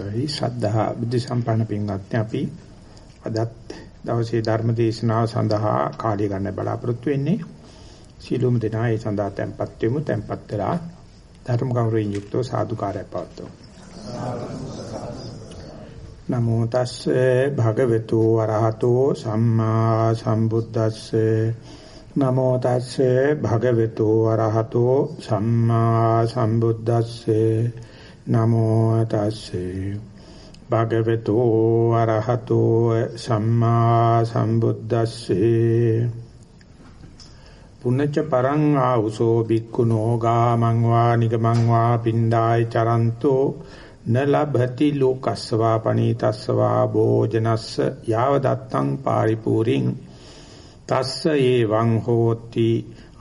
බයි ශ්‍රද්ධා බුද්ධ සම්පන්න පින්වත්නි අපි අදත් දවසේ ධර්ම දේශනාව සඳහා කාලය ගන්න බලාපොරොත්තු වෙන්නේ. සීලොම දෙනා ඒ සඳහා tempත් වෙමු tempත් වෙලා ධර්ම ගෞරවයෙන් යුක්තව සාදුකාරය පවත්වමු. නමෝ තස්සේ භගවතු වරහතෝ සම්මා සම්බුද්දස්සේ. නමෝ තස්සේ භගවතු වරහතෝ සම්මා සම්බුද්දස්සේ. නමෝ තස්සේ භගවතු අරහතෝ සම්මා සම්බුද්දස්සේ. පුනච්ච පරං ආවුසෝ බික්කුනෝ ගාමං වා නිගමං වා පින්ඩාය චරන්තෝ. න ලබති ලෝකස්සවා පනීතස්සවා භෝජනස්ස යාව දත්තං පාරිපූරින්. තස්ස ඒවං හෝති.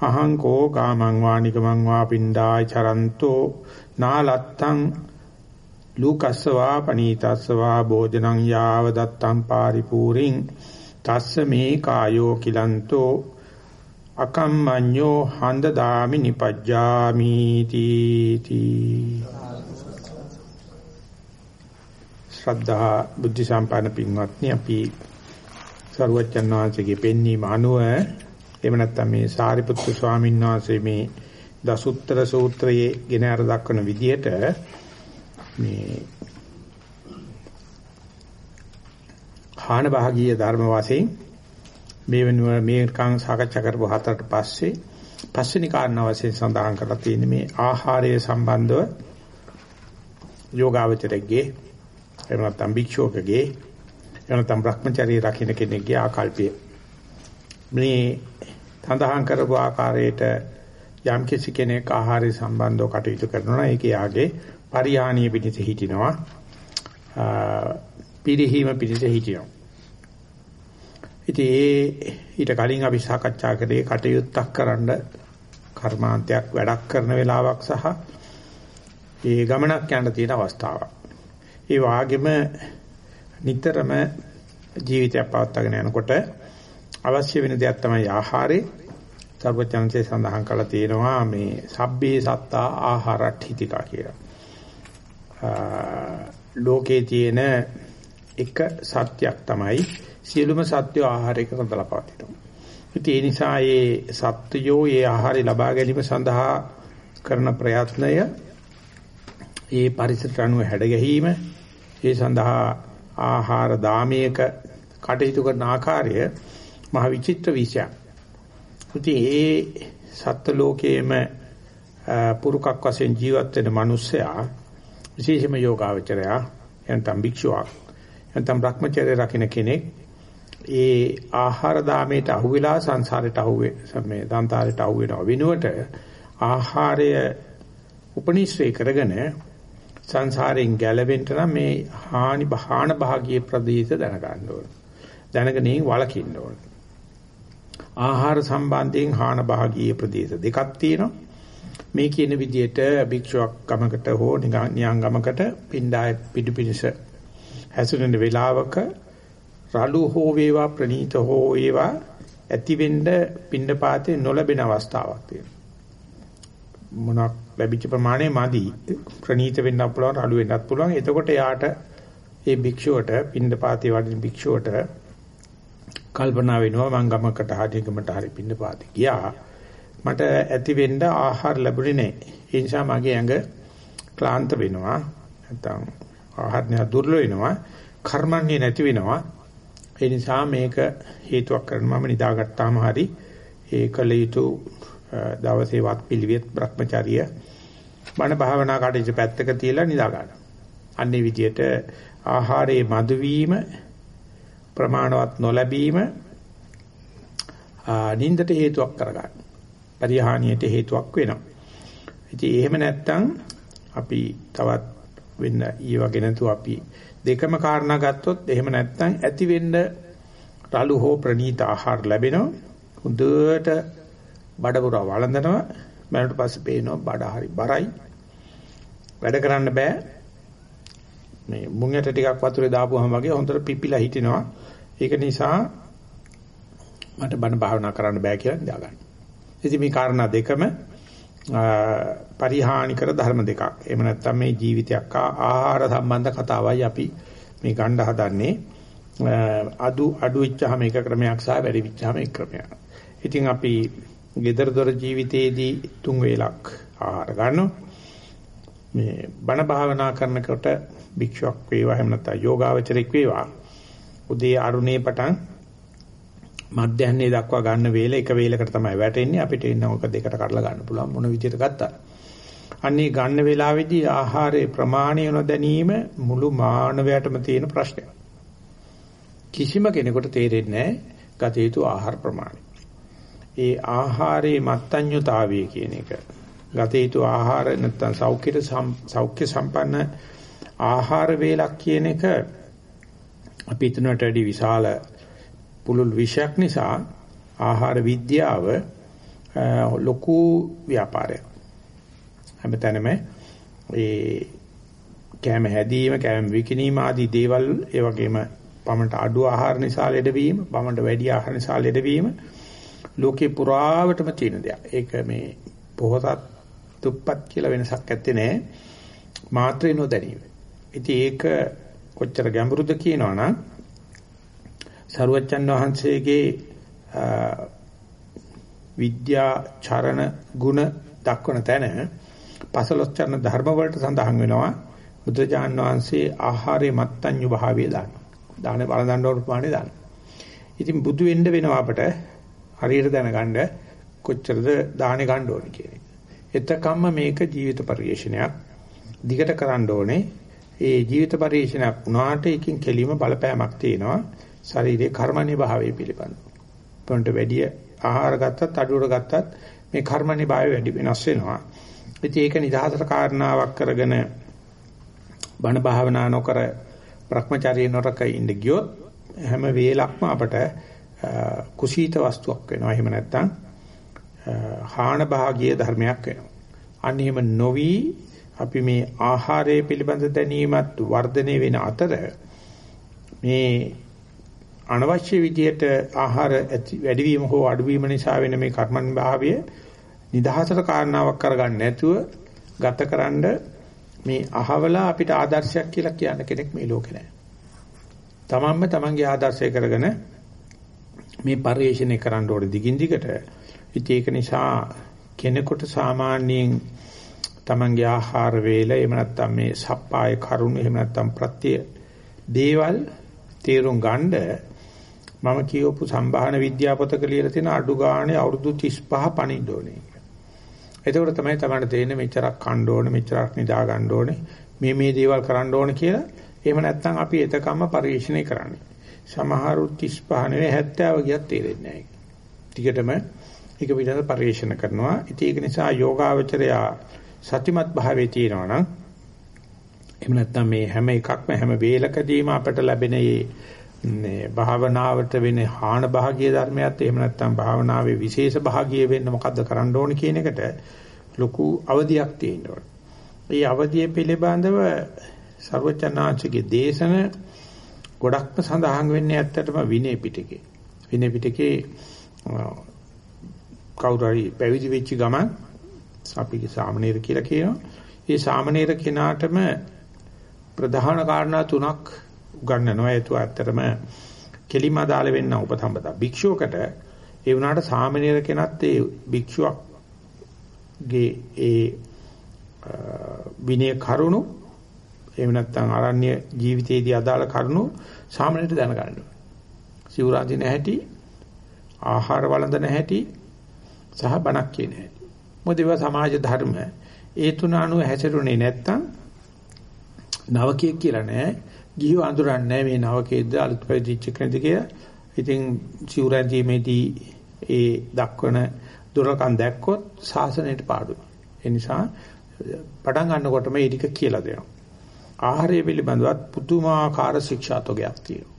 අහං කෝ ගාමං වා නිගමං වා පින්ඩාය චරන්තෝ. නාලත්තං ලූකස්සවා පනීතස්සවා භෝජනං යාව දත්තං පාරිපූරින් තස්ස මේ කායෝ කිලන්තෝ අකම්මඤ්ඤෝ හන්ද දාමි නිපජ්ජාමි තීති. ශ්‍රද්ධා බුද්ධ සම්පන්න පින්වත්නි අපි සරුවච්චන් වහන්සේගේ පෙන්වීම අනුව එහෙම නැත්නම් මේ සාරිපුත්තු ස්වාමීන් වහන්සේ මේ දසුත්තර සූත්‍රයේ ගෙන අර දක්වන විදිහට මේ හාන භාගීය ධර්ම වශයෙන් මේ වෙනුව මේකන් සාකච්ඡා කරපු හතරට පස්සේ පස්වෙනි කාරණා වශයෙන් සඳහන් කරලා තියෙන්නේ මේ ආහාරය සම්බන්ධව යෝගාවචරයේ එහෙම නැත්නම් භික්ෂුවකගේ එහෙම නැත්නම් Brahmacharya රකින්න කෙනෙක්ගේ ආකල්පය. මේ සඳහන් කරපු ආකාරයට යම් කිසි කෙනෙක් ආහාරය සම්බන්ධව කටයුතු කරනවා නම් ඒක යාගේ පරිහානිය පිණිස හිටිනවා පිරිහීම පිණිස හිටිනවා ඉතින් ඒ ඊට කලින් අපි සාකච්ඡා කරේ කටයුත්තක් කරන්න කර්මාන්තයක් වැඩක් කරන වෙලාවක් සහ ඒ ගමනක් යන්න තියෙන අවස්ථාවක්. ඒ වාගෙම නිතරම ජීවිතයක් පවත්වාගෙන යනකොට අවශ්‍ය වෙන දෙයක් තමයි ආහාරය. සර්වඥාන්සේ සඳහන් කළා තියෙනවා මේ සබ්බේ සත්තා ආහාරට්ඨිතිකා කියලා. ලෝකේ තියෙන එක සත්‍යයක් තමයි සියලුම සත්‍ය ආහාරයක සඳලා පවතිනවා. ඉතින් ඒ නිසා මේ සත්‍යෝ මේ ආහාරය ලබා ගැනීම සඳහා කරන ප්‍රයත්නය ඒ පරිසරට අනුව හැඩ ගැහිම ඒ සඳහා ආහාර දාමයක කටයුතු කරන ආකාරය මහ විචිත්‍ර විෂයක්. ඉතින් ඒ සත්ත්ව ලෝකයේම පුරුකක් වශයෙන් ජීවත් වෙන මිනිස්සයා විශේෂම යෝගාවචරයා එතන භික්ෂුවක් එතන භ්‍රමචර්ය රකින්න කෙනෙක් ඒ ආහාර දාමයට අහුවෙලා සංසාරයට අහුවේ මේ දන්තාරයට අහුවෙනව වෙනුවට ආහාරය උපනිශ්‍රේ කරගෙන සංසාරයෙන් ගැලවෙන්න නම් මේ හානි බහාන භාගීය ප්‍රදේශ දැනගන්න ඕන. දැනගෙන වලකින්න ඕන. ආහාර සම්බන්ධයෙන් හාන භාගීය ප්‍රදේශ දෙකක් තියෙනවා. මේ කියන විදිහට භික්ෂුවක් ගමකට හෝ නියං ගමකට පින්ඩාය පිටු පිනිස හැසිරෙන වෙලාවක රළු හෝ වේවා ප්‍රනීත හෝ වේවා ඇතිවෙන්න පින්ඩපාතේ නොලැබෙන අවස්ථාවක් තියෙනවා. මොනක් ලැබිච්ච ප්‍රමාණය මදි ප්‍රනීත වෙන්නත් පුළුවන් රළු වෙන්නත් පුළුවන්. එතකොට යාට ඒ භික්ෂුවට පින්ඩපාතේ වඩින භික්ෂුවට කල්පනා වෙනවා මං ගමකට හරියකමට හරි පින්න පාති ගියා. මට ඇති වෙන්න ආහාර ලැබුණේ නැහැ. ඒ නිසා මගේ ඇඟ ක්ලාන්ත වෙනවා. නැත්නම් ආහාර නැ දුර්වල වෙනවා. කර්මන්නේ නැති වෙනවා. ඒ නිසා මේක හේතුවක් කරගෙන මම නිදාගත්තාම හරි ඒකල යුතු දවසේ වත් පිළිවෙත් Brahmacharya බණ භාවනා කටයුතු පැත්තක තියලා නිදා ගන්න. අන්නේ විදියට ආහාරයේ මදුවීම ප්‍රමාණවත් නොලැබීම නින්දට හේතුවක් කරගන්න. පරිහානියට හේතුවක් වෙනවා. ඉතින් එහෙම නැත්නම් අපි තවත් වෙන්න ඊවගේ නැතුව අපි දෙකම කාරණා ගත්තොත් එහෙම නැත්නම් ඇති වෙන්න රළු හෝ ප්‍රනීත ආහාර ලැබෙනවා. හොඳට බඩපුරා වළඳනවා. මරණට පස්සේ පේනවා බඩ හරි බරයි. වැඩ කරන්න බෑ. මේ මුංගට ටිකක් වතුරේ දාපුවාම වගේ හොඳට පිපිලා හිටිනවා. ඒක නිසා මට බණ භාවනා කරන්න බෑ කියලා නිදා ගන්න. ඉතින් මේ කාරණා දෙකම පරිහානි කර ධර්ම දෙකක්. එහෙම නැත්නම් මේ ජීවිතයක් ආහාර සම්බන්ධ කතාවයි අපි මේ ගන්න හදන්නේ. අඩු අඩු වෙච්චාම එක ක්‍රමයක් සහ වැඩි වෙච්චාම එක ක්‍රමයක්. ඉතින් අපි gedara dora ජීවිතයේදී තුන් වේලක් ආහාර ගන්නවා. මේ බණ භාවනා කරනකොට භික්ෂුවක් වේවා එහෙම නැත්නම් යෝගාවචරෙක් වේවා උදේ අරුණේ පටන් මධ්‍යහ්නේ දක්වා ගන්න වේල එක වේලකට තමයි වැටෙන්නේ අපිට එන්න ඔක දෙකට කඩලා ගන්න පුළුවන් මොන විදිහට ගත්තා. අන්නේ ගන්න වේලාවේදී ආහාරයේ ප්‍රමාණය නොදැනීම මුළු මානවයටම තියෙන ප්‍රශ්නයක්. කිසිම කෙනෙකුට තේරෙන්නේ නැහැ ගත යුතු ආහාර ප්‍රමාණය. ඒ ආහාරයේ මත්ඤ්‍යතාවය කියන එක ගත යුතු ආහාර නැත්නම් සෞඛ්‍යට සෞඛ්‍ය සම්පන්න ආහාර වේලක් කියන එක අපි හිතනට වැඩි විශාල පුළුල් විෂයක් නිසා ආහාර විද්‍යාව ලොකු ව්‍යාපාරයක්. හැමතැනම ඒ කැම හැදීම, කැම විකිනීම ආදී දේවල් ඒ වගේම පමණට අඩු ආහාර නිසා ලෙඩවීම, පමණට වැඩි ආහාර නිසා ලෙඩවීම ලෝකේ පුරාවටම තියෙන දෙයක්. ඒක මේ පොහොසත් දුප්පත් කියලා වෙනසක් ඇත්තේ නැහැ. මාත්‍රේ නොදැනීම. ඉතින් ඒක කොච්චර ගැඹුරුද කියනවනම් සරුවච්චන් වහන්සේගේ විද්‍යා චරණ ගුණ දක්වන තැන පසලොස්චරණ ධර්ම වලට සඳහන් වෙනවා බුදුජාන් වහන්සේ ආහාරයේ මත්ඤ්‍යු භාවය දාන. දාන වළඳන්න ඕන ප්‍රමාණය දාන. ඉතින් බුදු වෙන්න වෙනවා අපට හරියට දැනගන්න කොච්චරද දාහනේ ගන්න ඕනේ කියන එක. එතකම්ම මේක ජීවිත පරිශ්‍රණයක්. දිගට කරන්න ඕනේ. ඒ ජීවිත පරිශ්‍රණයක් වුණාට එකකින් කෙලිම බලපෑමක් තියෙනවා. ශරීරයේ කර්මණී භාවය පිළිබඳව. පොන්ට වැඩි ආහාර ගත්තත් අඩුවට ගත්තත් මේ කර්මණී භාවය වැඩි වෙනස් වෙනවා. ඉතින් ඒක නිදහසට කාරණාවක් කරගෙන බණ භාවනා නොකර Brahmacharya නොරක ඉඳ ගියොත් හැම වේලක්ම අපට කුසීත වස්තුවක් වෙනවා. එහෙම නැත්නම් හාන භාගීය ධර්මයක් වෙනවා. අන්න එහෙම නොවි අපි මේ ආහාරය පිළිබඳ දැනීමත් වර්ධනය වෙන අතර මේ අනවශ්‍ය විදියට ආහාර වැඩිවීම හෝ අඩුවීම නිසා වෙන මේ කර්මන් භාවය නිදහසට කාරණාවක් කරගන්න නැතුව ගතකරනද මේ අහවලා අපිට ආදර්ශයක් කියලා කියන්න කෙනෙක් මේ ලෝකේ නැහැ. තමන්ම තමන්ගේ ආදර්ශය කරගෙන මේ පරිශ්‍රණය කරන්න ඕනේ දිගින් දිගට. ඉතින් ඒක නිසා කෙනෙකුට සාමාන්‍යයෙන් තමන්ගේ ආහාර වේල එහෙම නැත්නම් මේ සප්පාය කරුණ එහෙම නැත්නම් ප්‍රත්‍ය දේවල් තේරුම් ගන්න මම කියවපු සම්භාහන විද්‍යා පොතක ලියලා තියෙන අඩු ගානේ අවුරුදු 35 පණින්න ඕනේ. එතකොට තමයි තමයි තේරෙන්නේ මෙච්චරක් කන්න ඕනේ මෙච්චරක් නිදා ගන්න ඕනේ මේ මේ දේවල් කරන්න ඕනේ කියලා. එහෙම නැත්නම් අපි එතකම්ම පරිශ්‍රණය කරන්නේ. සමහරු 35 නෙවෙයි 70 ගියත් තේරෙන්නේ නැහැ. ටිකටම ඒක පිටත පරිශ්‍රණ කරනවා. ඉතින් ඒක නිසා යෝගාවචරයා සතිමත් භාවයේ තියෙනවා නම් එහෙම නැත්නම් මේ හැම එකක්ම හැම වේලකදීම අපට ලැබෙන මේ මේ භාවනාවට වෙන හාන භාගීය ධර්මයක් එහෙම නැත්නම් භාවනාවේ විශේෂ භාගීය වෙන්න මොකද්ද කරන්න ඕන කියන එකට ලොකු අවධියක් තියෙන්න ඕන. ඒ අවධිය පිළිබඳව ਸਰවචනාංශගේ දේශන ගොඩක්ම සඳහන් වෙන්නේ ඇත්තටම විනය පිටකේ. විනය පිටකේ කවුරුහරි පැවිදි වෙච්ච ගමන් අපි සාමණේර කියලා කියනවා. ඒ සාමණේර කෙනාටම ප්‍රධාන කාරණා තුනක් උගන්වනවා ඒතු ඇත්තටම කෙලිම අදාළ වෙන්න උපසම්පදා භික්ෂුවකට ඒ වුණාට සාමාන්‍ය කෙනත් ඒ භික්ෂුවක්ගේ ඒ විනය කරුණු එහෙම නැත්නම් ආරණ්‍ය ජීවිතයේදී අදාළ කරුණු සාමාන්‍යයට දැනගන්න ඕනේ. සිවුරාදීන හැටි ආහාර වළඳන හැටි සහ බණක් කියන හැටි. මොකද ඒවා සමාජ ධර්ම ඒ තුන අනුව හැසිරුනේ නැත්නම් නවකයෙක් කියලා නෑ ගිහිව අඳුරන්නේ මේ නවකේද අලුත් පැවිදිච්ච කෙනෙක්ද කියලා. ඉතින් සිවුරැඳීමේදී ඒ දක්වන දුරකම් දැක්කොත් සාසනයට පාඩුයි. ඒ නිසා පටන් ගන්නකොටම ඒ ටික කියලා දෙනවා. ආහාරය පිළිබඳවත් පුදුමාකාර ශික්ෂාතෝගයක් තියෙනවා.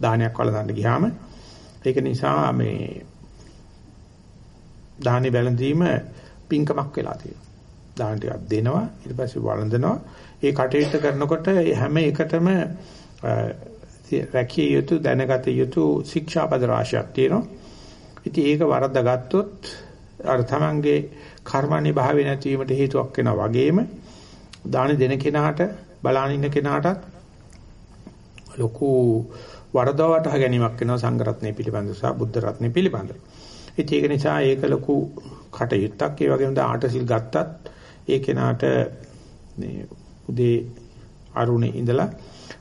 දානයක් වළඳන්න ගියාම ඒක නිසා මේ දානි වැළඳීම පින්කමක් වෙලා තියෙනවා. දාන ටිකක් දෙනවා ඊට පස්සේ වළඳනවා ඒ කටයුත්ත කරනකොට හැම එකටම රැකිය යුතු දැනගත යුතු ශික්ෂාපද රාශියක් තියෙනවා. ඉතින් ඒක වරද්දා ගත්තොත් අර තමන්ගේ කර්මණි භාවය නැතිවීමට හේතුවක් වෙනවා වගේම දාන දෙන කෙනාට බලාන ඉන්න කෙනාටත් ලොකු වරදවට ගැනීමක් වෙනවා සංඝ රත්නය පිළිබඳව සහ බුද්ධ රත්නය පිළිබඳව. ඒක නිසා ඒක ලොකු කටයුත්තක්. ඒ වගේම දැන් ආටසිල් ගත්තත් ඒ කෙනාට මේ උදේ අරුණේ ඉඳලා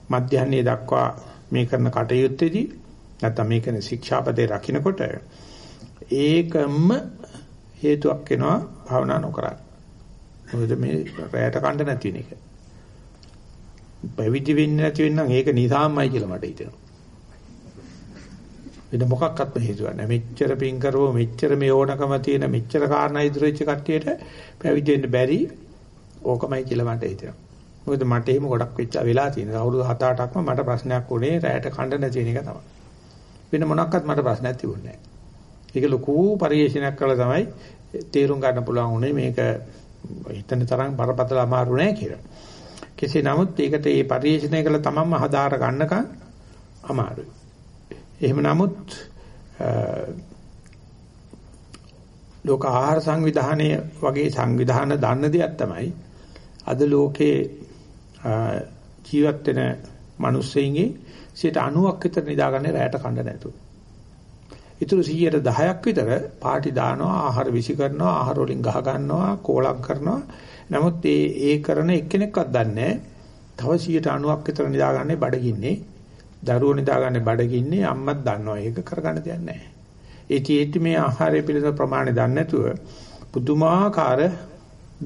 මධ්‍යහ්නයේ දක්වා මේ කරන කටයුත්තේදී නැත්නම් මේ කරන ශික්ෂාපදේ රකින්නකොට ඒකම හේතුවක් වෙනවා භාවනා නොකරන්න. මොකද මේ රැයට කණ්ඩ නැති වෙන එක. පැවිදි වෙන්නේ නැති වෙන්නම් ඒක නිසාමයි කියලා මට හිතෙනවා. වෙන මොකක්වත් හේතුවක් නැහැ. මෙච්චර පින් කරව මෙච්චර මේ ඕනකම තියෙන මෙච්චර කාරණා ඉදිරි වෙච්ච කට්ටියට පැවිදි වෙන්න බැරි ඕකමයි කියලා මට හිතෙනවා. මොකද මට එහෙම ගොඩක් වෙච්ච වෙලා තියෙනවා. අවුරුදු 7-8ක්ම මට ප්‍රශ්නයක් උනේ රැයට කණ්ඩ නැති වෙන එක තමයි. වෙන මොනක්වත් මට ප්‍රශ්නයක් තිබුණේ නැහැ. ඒක ලොකු පරිශ්‍රණයක් කළා තමයි තේරුම් ගන්න පුළුවන් උනේ මේක හිතන තරම් බරපතල අමාරු නෑ කියලා. කෙසේ නමුත් ඒකට මේ පරිශ්‍රණය කළ තමන්ම හදාර ගන්නකම් අමාරුයි. එහෙම නමුත් ලෝක ආහාර සංවිධානය වගේ සංවිධාන දන්න දෙයක් තමයි අද ලෝකේ ජීවත් වෙන මිනිස්සෙයින්ගේ 90ක් විතර නිදාගන්නේ රැයට කන්න නැතුව. ඊටු 10ක් විතර පාටි දානවා ආහාර විසි කරනවා ආහාර වලින් ගහ ගන්නවා කෝලම් කරනවා. නමුත් ඒ ඒ කරන එක්කෙනෙක්වත් දන්නේ තව 90ක් විතර නිදාගන්නේ බඩගින්නේ. දරුවෝ නිදාගන්නේ බඩගින්නේ අම්මත් දන්නවා ඒක කරගන්න දෙයක් නැහැ. ඒ තියෙද්දි මේ ආහාරය පිළිබඳ ප්‍රමාණය දන්නේ නැතුව පුදුමාකාර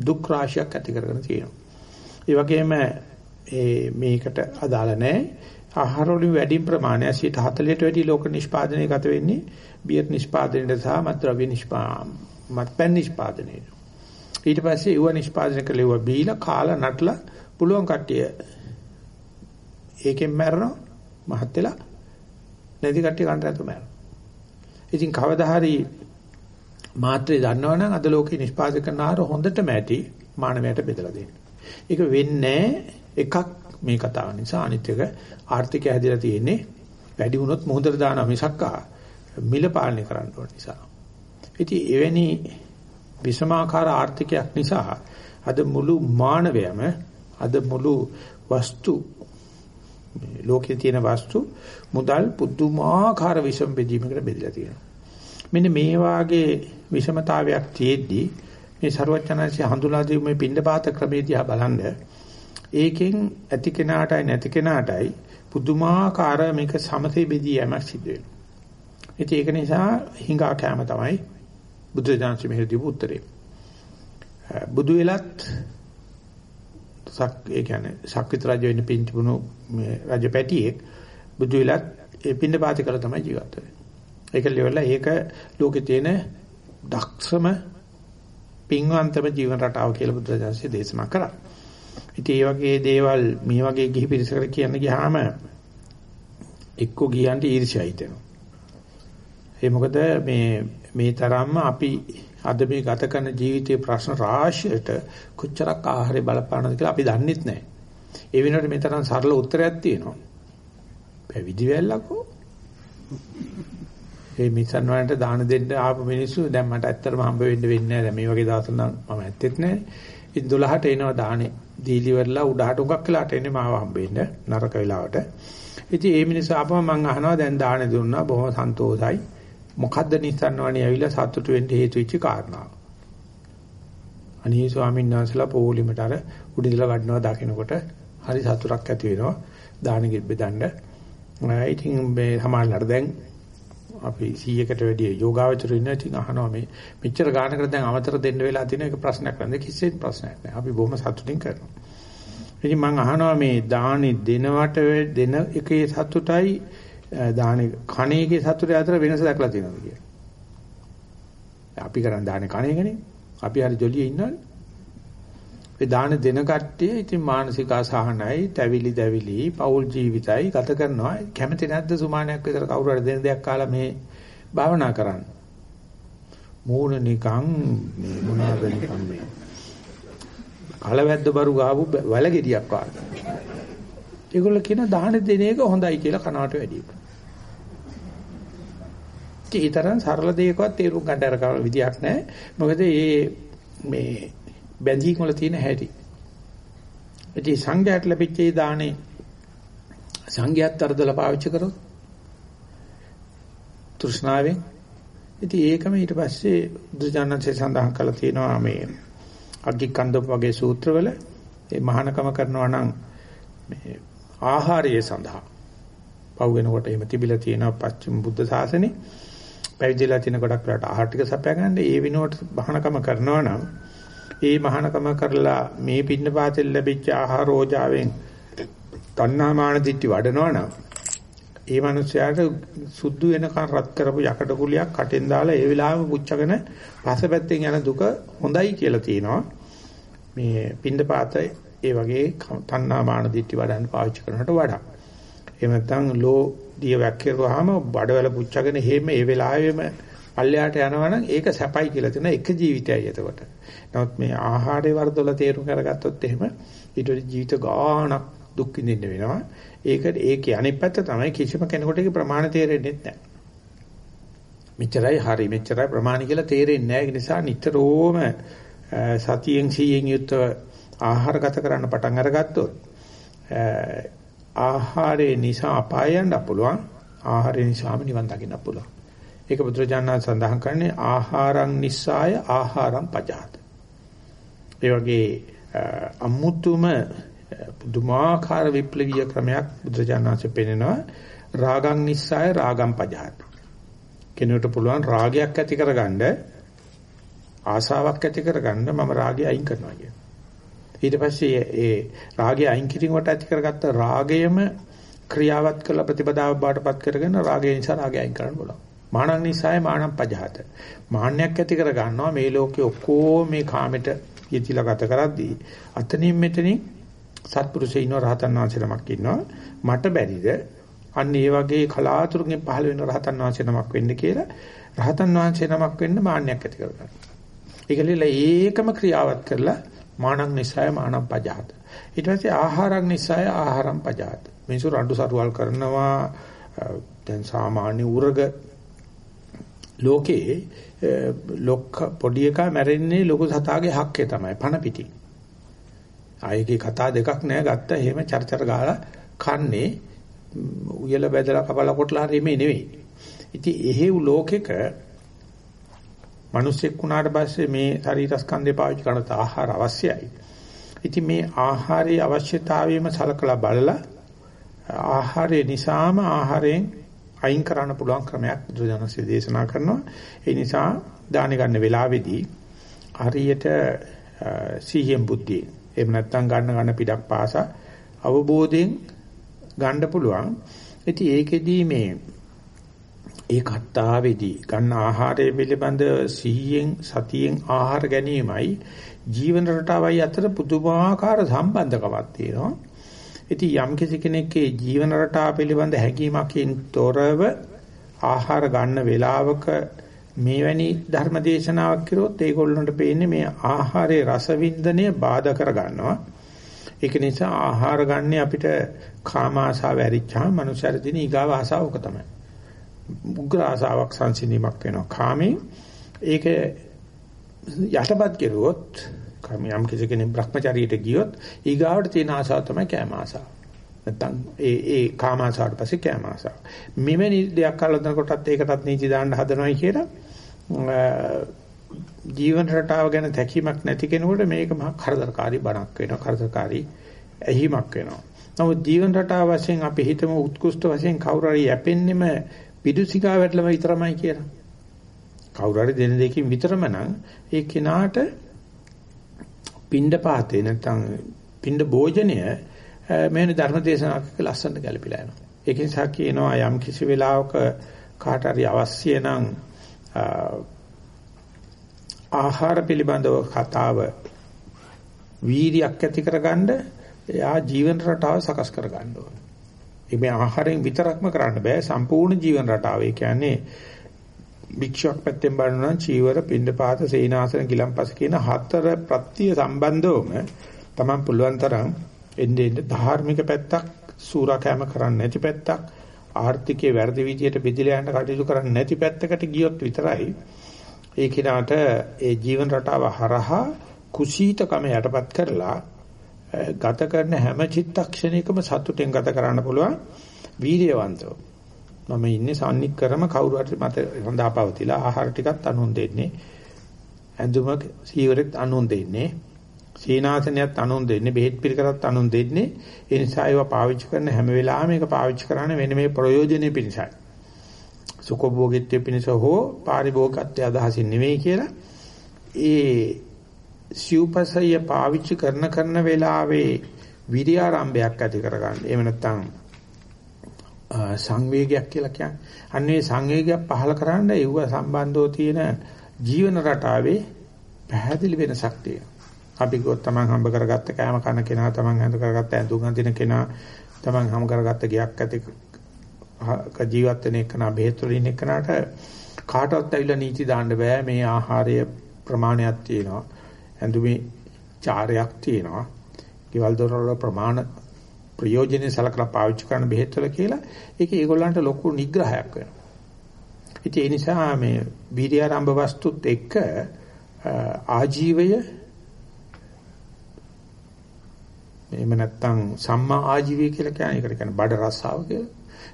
දුක් රාශියක් ඇති කරගෙන තියෙනවා. ඒ වගේම ඒ මේකට අදාළ නැහැ. ආහාර වලින් වැඩි ප්‍රමාණය 40ට වැඩි ලෝක නිෂ්පාදනය ගත වෙන්නේ බියර් නිෂ්පාදනයට සහ මත්ද්‍රව්‍ය නිෂ්පා මත්පැන් නිෂ්පාදනයට. ඊට පස්සේ ඒව නිෂ්පාදනය කළේව බීලා කාලා නටලා පුළුවන් කට්ටිය ඒකෙන් මැරෙනවා මහත් වෙලා නැති කට්ටිය කන්න නැතුව මැරෙනවා. ඉතින් කවදා හරි මාත්‍රේ දන්නවනම් අද ලෝකේ නිෂ්පාදනය කරන ආහාර හොඳටම ඇති මානවයට බෙදලා දෙන්න. ඒක වෙන්නේ එකක් මේ කතාව නිසා අනිත් එක ආර්ථිකය හැදිලා තියෙන්නේ වැඩි වුණොත් මොහොතට දාන මිසක් මිල පාලනය කරන්න ඕන නිසා. ඉතින් එවැනි විසමාකාර ආර්ථිකයක් නිසා අද මුළු මානවයම අද මුළු වස්තු ලෝකයේ තියෙන වස්තු මුදල් පුදුමාකාර විසම බෙදීමකට බෙදලා තියෙනවා. මෙන්න මේ වාගේ විෂමතාවයක් තියෙද්දී මේ ਸਰවඥාන්සේ හඳුලා දීමේ මේ පින්ඩපාත ක්‍රමයේ දිහා බලනද ඒකෙන් ඇති කෙනාටයි නැති කෙනාටයි පුදුමාකාර මේක සමතේ බෙදී යෑමක් සිද්ධ වෙනවා. ඉතින් ඒක නිසා හිඟා කෑම තමයි බුද්ධ ඥානසි මෙහෙ දීපු උත්තරේ. බුදු වෙලත් සක් ඒ කියන්නේ සක්විත රජ වෙන්න පින්තිබුණු මේ රජපැටියෙක් බුදු වෙලත් ඒ පින්ඩපාත කරලා තමයි ජීවත් වෙන්නේ. ඒක ලෙවලා ඒක ලෝකේ තියෙන දක්ෂම පින්වන්තම ජීවන රටාව කියලා බුදුරජාණන්සේ දේශනා කරා. ඉතින් මේ වගේ දේවල් මේ වගේ ගිහි පිරිසකට කියන්න ගියාම එක්කෝ ගියන්ට ඊර්ෂ්‍යා හිතෙනවා. ඒ මොකද මේ මේ තරම්ම අපි අද මේ ගත කරන ජීවිතයේ ප්‍රශ්න රාශියට කොච්චරක් ආහාරය බලපානද කියලා අපි දන්නෙත් නැහැ. ඒ වෙනුවට මේ තරම් සරල උත්තරයක් තියෙනවා. පැවිදි වෙල්ලකෝ ඒ මිසන් වලට දාන දෙන්න ආපු මිනිස්සු දැන් මට ඇත්තටම හම්බ වෙන්න වෙන්නේ නැහැ. මේ වගේ දවසක් නම් මම ඇත්තෙත් නැහැ. ඉතින් 12ට එනවා දානේ. දීලි වරලා උඩහට උගක් වෙලාට එන්නේ මාව හම්බෙන්න නරක වෙලාවට. ඉතින් ඒ මිනිස්සු ආපම මම අහනවා දැන් දානේ දුන්නා බොහොම සන්තෝසයි. මොකද්ද නිසන් වණේ ඇවිල්ලා සතුටු වෙන්න හේතු වෙච්ච කාරණාව. අනේ ස්වාමීන් වහන්සේලා පොලිමට අර උඩින්දලා වඩනවා දකින්නකොට හරි සතුටක් ඇති වෙනවා. දානෙ බෙදන්න. ඉතින් මේ සමාජලට දැන් අපි 100කට වැඩි යෝගාවචර ඉන්න ඉතින් අහනවා මේ මෙච්චර ගානකට දැන් අමතර දෙන්න වෙලා තියෙන එක ප්‍රශ්නයක් නේද කිසිසේත් ප්‍රශ්නයක් නෑ අපි බොහොම සතුටින් කරනවා ඉතින් මම අහනවා මේ දානි දෙනවට දෙන එකේ සතුටයි දානි කණේකේ සතුටයි අතර වෙනස දැක්ලා තියෙනවද කියලා අපි කරන් දානි කණේකනේ අපි හරි ජොලියේ ඉන්නවනේ ඒ දාන දෙන කට්ටිය ඉතින් මානසික අසහනයි, තැවිලි දැවිලි, පෞල් ජීවිතයි ගත කරනවා. කැමති නැද්ද සුමානයක් විතර කවුරු හරි දෙන දෙයක් කාලා මේ භාවනා කරන්න. මූණ නිකන් මේ මොනවාද නිකන් මේ. කලවැද්ද බරු ගාපු වලගෙඩියක් වගේ. ඒගොල්ලෝ කියන දාන දෙන එක හොඳයි කියලා කනවට වැඩි. ඒ තරම් සරල දෙයකවත් තේරුම් ගන්න අර විදියක් නැහැ. මොකද මේ මේ බැඳීම් වල තියෙන හැටි. ඉතින් සංඝයාට ලැබිච්ච ඒ දානේ සංඝයාත් අර්ධලා පාවිච්චි කරොත් තෘෂ්ණාවෙන් ඉතින් ඒකම ඊට පස්සේ බුදුජානන්සේ සඳහන් කළා තියෙනවා මේ අග්ගිකන්දප වගේ සූත්‍රවල මේ මහානකම කරනවා නම් මේ ආහාරය සඳහා පව් වෙනකොට එහෙම තිබිලා තියෙනවා පස්චිම බුද්ධ ශාසනේ පැවිදිලා තියෙන ගොඩක් වෙලාට ආහාර ටික සපයා ගන්න ඒ විනෝඩ මහානකම කරනවා නම් ඒ මහානකම කරලා මේ පින්න පාතෙල් ලැබිච්ච ආහාර ඕජාවෙන් තණ්හාමාන දිට්ටි වඩනවා නම් ඒ මනුස්සයාට සුද්ධු වෙනකන් රත් කරපු යකඩ කුලියක් කටෙන් දාලා ඒ වෙලාවෙම පුච්චගෙන පසපැත්තෙන් යන දුක හොඳයි කියලා තියෙනවා. මේ පින්ඩපාත ඒ වගේ තණ්හාමාන දිට්ටි වඩන්න පාවිච්චි කරනකට වඩා. එහෙම නැත්නම් ලෝ දිය වැක්කිරුවාම බඩවැල පුච්චගෙන එහෙම ඒ වෙලාවෙම පල්ලයට යනවනම් ඒක සැපයි කියලා තියෙන එක ජීවිතයයි එතකොට. නමුත් මේ ආහාරයේ වර්ධවල තේරුම් කරගත්තොත් එහෙම ඊට ජීවිත ගාණක් දුක් විඳින්න වෙනවා. ඒක ඒකේ අනිත් පැත්ත තමයි කිසිම කෙනෙකුට ඒක ප්‍රමාණ තේරෙන්නේ නැහැ. මෙච්චරයි හරි මෙච්චරයි ප්‍රමාණ කියලා තේරෙන්නේ නැහැ. ඒ නිසා නිතරම සතියෙන් සීයෙන් යුක්තව ආහාර ගත කරන්න පටන් අරගත්තොත් ආහාරේ නිසා අපාය යන්න පුළුවන්. ආහාරේ නිසාම නිවන් දකින්න පුළුවන්. ඒක බුදුරජාණන් සඳහන් කරන්නේ ආහාරං නිස්සාය ආහාරං පජාත. ඒ වගේ අමුතුම පුදුමාකාර විප්ලවීය ක්‍රමයක් බුදුජානනාංශ පෙන්නනවා රාගං නිස්සාය රාගං පජාත කෙනෙකුට පුළුවන් රාගයක් ඇති කරගන්න ආසාවක් ඇති කරගන්න මම රාගය අයින් කරනවා කියන ඊට පස්සේ ඒ රාගය අයින් කිරීමට ඇති කරගත්ත රාගයම ක්‍රියාවත් කළ ප්‍රතිපදාව බාටපත් කරගෙන රාගය නිසා රාගය අයින් කරන්න බලනවා මානං නිසාය මානං පජහත. මාන්නයක් ඇති කර ගන්නවා මේ ලෝකේ ඔක්කොම මේ කාමෙට යෙතිලා ගත කරද්දී. අතනින් මෙතනින් සත්පුරුෂය ඉන්නවා රහතන් වහන්සේ නමක් ඉන්නවා. මට බැරිද? අන්න ඒ වගේ කලාතුරකින් පහළ වෙන රහතන් වහන්සේ නමක් වෙන්න කියලා රහතන් වහන්සේ නමක් වෙන්න මාන්නයක් ඇති කරගන්න. ඒකලිලා ඒකම ක්‍රියාවත් කරලා මානං නිසාය මානං පජාත. ඊට පස්සේ ආහාරං නිසාය ආහාරං පජාත. මිනිස්සු රණ්ඩු සරුවල් කරනවා දැන් සාමාන්‍ය උරග ලෝකේ ලොක්ක පොඩි එකා මැරෙන්නේ ලොකු සතාගේ හක්කේ තමයි පණ පිටි. ආයේගේ කතා දෙකක් නෑ ගත්තා එහෙම චර්චර ගාලා කන්නේ උයල බැදලා කපලා කොටලා හරි මේ නෙවෙයි. ඉතින් එහෙව් ලෝකෙක මිනිස්සෙක් වුණාට පස්සේ මේ ශරීරස්කන්ධය පාවිච්චි කරන ආහාර අවශ්‍යයි. ඉතින් මේ ආහාරයේ අවශ්‍යතාවයම සලකලා බලලා ආහාරය නිසාම ආහාරයෙන් අයින් කරන්න පුළුවන් ක්‍රමයක් බුදුදහමසේ දේශනා කරනවා. ඒ නිසා දාන ගන්න වෙලාවේදී හරියට සීයෙන් බුද්ධියෙන් එහෙම නැත්නම් ගන්න ගන්න පිටක් පාසා අවබෝධයෙන් ගන්න පුළුවන්. ඉතින් ඒකෙදී මේ ඒ කත්තාවේදී ගන්න ආහාරය පිළිබඳ සිහියෙන් සතියෙන් ආහාර ගැනීමයි ජීවන රටාවයි අතර පුදුමාකාර සම්බන්ධකමක් තියෙනවා. ඉතින් යම් කිසි කෙනෙක්ගේ ජීවන රටාව පිළිබඳ හැඟීමකින් තොරව ආහාර ගන්න වේලාවක මේවැනි ධර්ම දේශනාවක් කරොත් ඒගොල්ලන්ට පේන්නේ මේ ආහාරයේ රස වින්දනය බාධා කර ගන්නවා. ඒක නිසා ආහාර ගන්න අපිට කාම ආසාව ඇරිච්චාම මනුෂ්‍යර දින ඊගාව ආසාවක තමයි. උග්‍ර ආසාවක් සංසිඳීමක් වෙනවා. කාමේ ඒක යටපත් කෙරුවොත් කම යම් කිසි කෙනෙක් Brahmachariයට ගියොත් ඊගාවට තියෙන ආසාව තමයි කෑම ආසාව. නැත්තම් ඒ ඒ කාම ආසාවට පස්සේ කෑම ආසාව. මෙවැනි දෙයක් කලදනකොටත් ඒකටත් නීති දාන්න හදනවයි කියලා ජීවන රටාව ගැන තැකීමක් නැති කෙනෙකුට මේක මහා කරදරකාරී බණක් වෙනවා. කරදරකාරී ඇහිමක් වෙනවා. නමුත් ජීවන රටාව වශයෙන් අපි හිතමු උත්කෘෂ්ඨ වශයෙන් කවුරු හරි යැපෙන්නෙම පිඩුසිකා වැටලම විතරමයි කියලා. කවුරු හරි දෙන දෙකකින් විතරම නම් ඒ කෙනාට පින්ඩ පාතේ නැත්නම් පින්ඩ භෝජනය මෙන්න ධර්ම දේශනාවක ලස්සනට ගැලපිලා යනවා. ඒක නිසා කියනවා යම් කිසි වෙලාවක කාට හරි අවශ්‍ය නම් ආහාර පිළිබඳව කතාව වීර්යයක් ඇති කරගන්න එයා ජීවන රටාව සකස් කරගන්න ඕනේ. මේ ආහාරයෙන් විතරක්ම කරන්න බෑ සම්පූර්ණ ජීවන රටාව. ඒ කියන්නේ භික්ෂුවක් පැත්තෙන් බලනවා චීවර, පින්ඩපාත, සේනාසන, ගිලම්පස කියන හතර ප්‍රත්‍ය සම්බන්ධවම තමන් පුළුවන් තරම් එන්නේ එන්නේ ධාර්මික පැත්තක්, සූරාකෑම කරන්නේ නැති පැත්තක්, ආර්ථිකයේ වැඩි විදියට බෙදලා යන්න කටයුතු කරන්නේ නැති පැත්තකට ගියොත් විතරයි ඒ කිනාට ඒ ජීවන රටාව හරහා කුසීතකම යටපත් කරලා ගත කරන හැම චිත්තක්ෂණයකම සතුටෙන් ගත කරන්න පුළුවන් වීර්යවන්තව මම ඉන්නේ සම්නික්කරම කවුරු හරි මත හඳාපවතිලා ආහාර ටිකත් අනුන් දෙන්නේ. ඇඳුම සීවරෙත් අනුන් දෙන්නේ. සීනාසනයත් අනුන් දෙන්නේ. බෙහෙත් පිළිකරත් අනුන් දෙන්නේ. ඒ නිසා ඒවා පාවිච්චි කරන හැම වෙලාවෙම මේක පාවිච්චි කරන්නේ වෙන මේ ප්‍රයෝජනෙ පිණිසයි. සුඛභෝගීත්වය පිණිස හෝ පාරිභෝගිකත්වය අදහසින් නෙවෙයි කියලා. ඒ සිව්පසය පාවිච්චි කරන කරන වෙලාවේ විරියාරම්භයක් ඇති කරගන්න. එහෙම නැත්නම් සංවේගයක් කියලා කියන්නේ. අන්න ඒ සංවේගයක් පහල කරන්න ඒව සම්බන්ධව තියෙන ජීවන රටාවේ පැහැදිලි වෙනසක් තියෙනවා. අපි ගොත් තමන් හම්බ කරගත්ත කෑම කන කෙනා තමන් හඳ කරගත්ත ඇඳුම් අඳින කෙනා තමන් හම්බ කරගත්ත ගයක් ඇති ජීවත් වෙන එකනා බෙහෙත් වලින් එකනට කාටවත් ඇවිල්ලා නීති දාන්න බෑ මේ ආහාරය ප්‍රමාණයක් තියෙනවා ඇඳුමේ චාරයක් තියෙනවා ගෙවල් දොරවල ප්‍රමාණ ප්‍රයෝජනෙ සලකලා පාවිච්චි කරන බෙහෙත් වල කියලා ඒක ඒගොල්ලන්ට ලොකු නිග්‍රහයක් වෙනවා ඉතින් ඒ නිසා මේ වීර්යාරම්භ වස්තුත් එක්ක ආජීවය එහෙම නැත්නම් සම්මා ආජීවය කියලා කියන්නේ ඒකට කියන්නේ බඩ රස්සාව කියලා.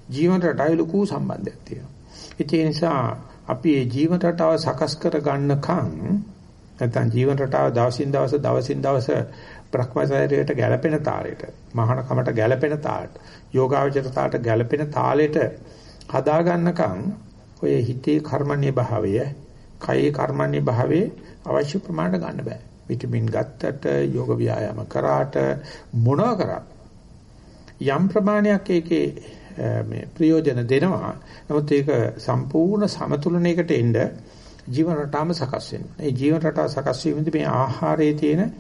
ජීවන රටාවේ ලොකු සම්බන්ධයක් තියෙනවා. ඒ නිසා අපි මේ ජීවන රටාව සකස් කර ගන්නකම් නැත්නම් ජීවන රටාව දවසින් දවස දවසින් දවස භ්‍රමචර්යයට ගැළපෙන තාලෙට මහාන කමට ගැළපෙන තාලෙට යෝගාවචරතාවට ගැළපෙන තාලෙට හදා ගන්නකම් ඔය හිතේ කර්මන්නේ භාවය කයේ කර්මන්නේ භාවයේ අවශ්‍ය ප්‍රමාණයට ගන්න බෑ විටමින් ගත්තට යෝග ව්‍යායාම කරාට මොනවා කරත් යම් ප්‍රමාණයක් ඒකේ මේ ප්‍රයෝජන දෙනවා. නමුත් ඒක සම්පූර්ණ සමතුලනයකට එන්න ජීවන රටාවම සකස් වෙනවා. මේ ජීවන රටාව සකස් වීමෙන්ද මේ ආහාරයේ තියෙන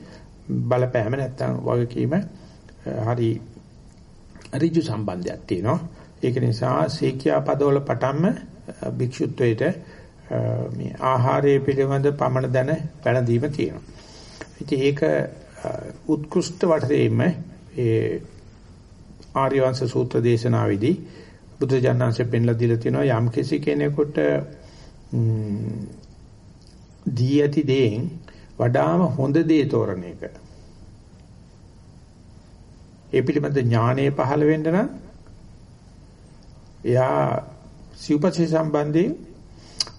බලපෑම නැත්තම් වගකීම හරි ඍජු සම්බන්ධයක් තියෙනවා. ඒක නිසා සීකියා පදවල පටන්ම භික්ෂුත්වයට මේ ආහාරයේ පිළිබඳ පමණ දැන පැනදීම තියෙනවා. ඉතින් ඒක උත්කෘෂ්ඨ වටේම ඒ ආර්යවංශ සූත්‍ර දේශනාවේදී බුදු ජානන්සේ පෙන්ලා දීලා තියෙනවා යම් කිසි කෙනෙකුට දී ඇති දේෙන් වඩාම හොඳ දේ තෝරන එක. ඒ පිළිබඳ ඥානය පහළ වෙන්න නම් එයා සිව්පස්සේ සම්බන්ධයෙන්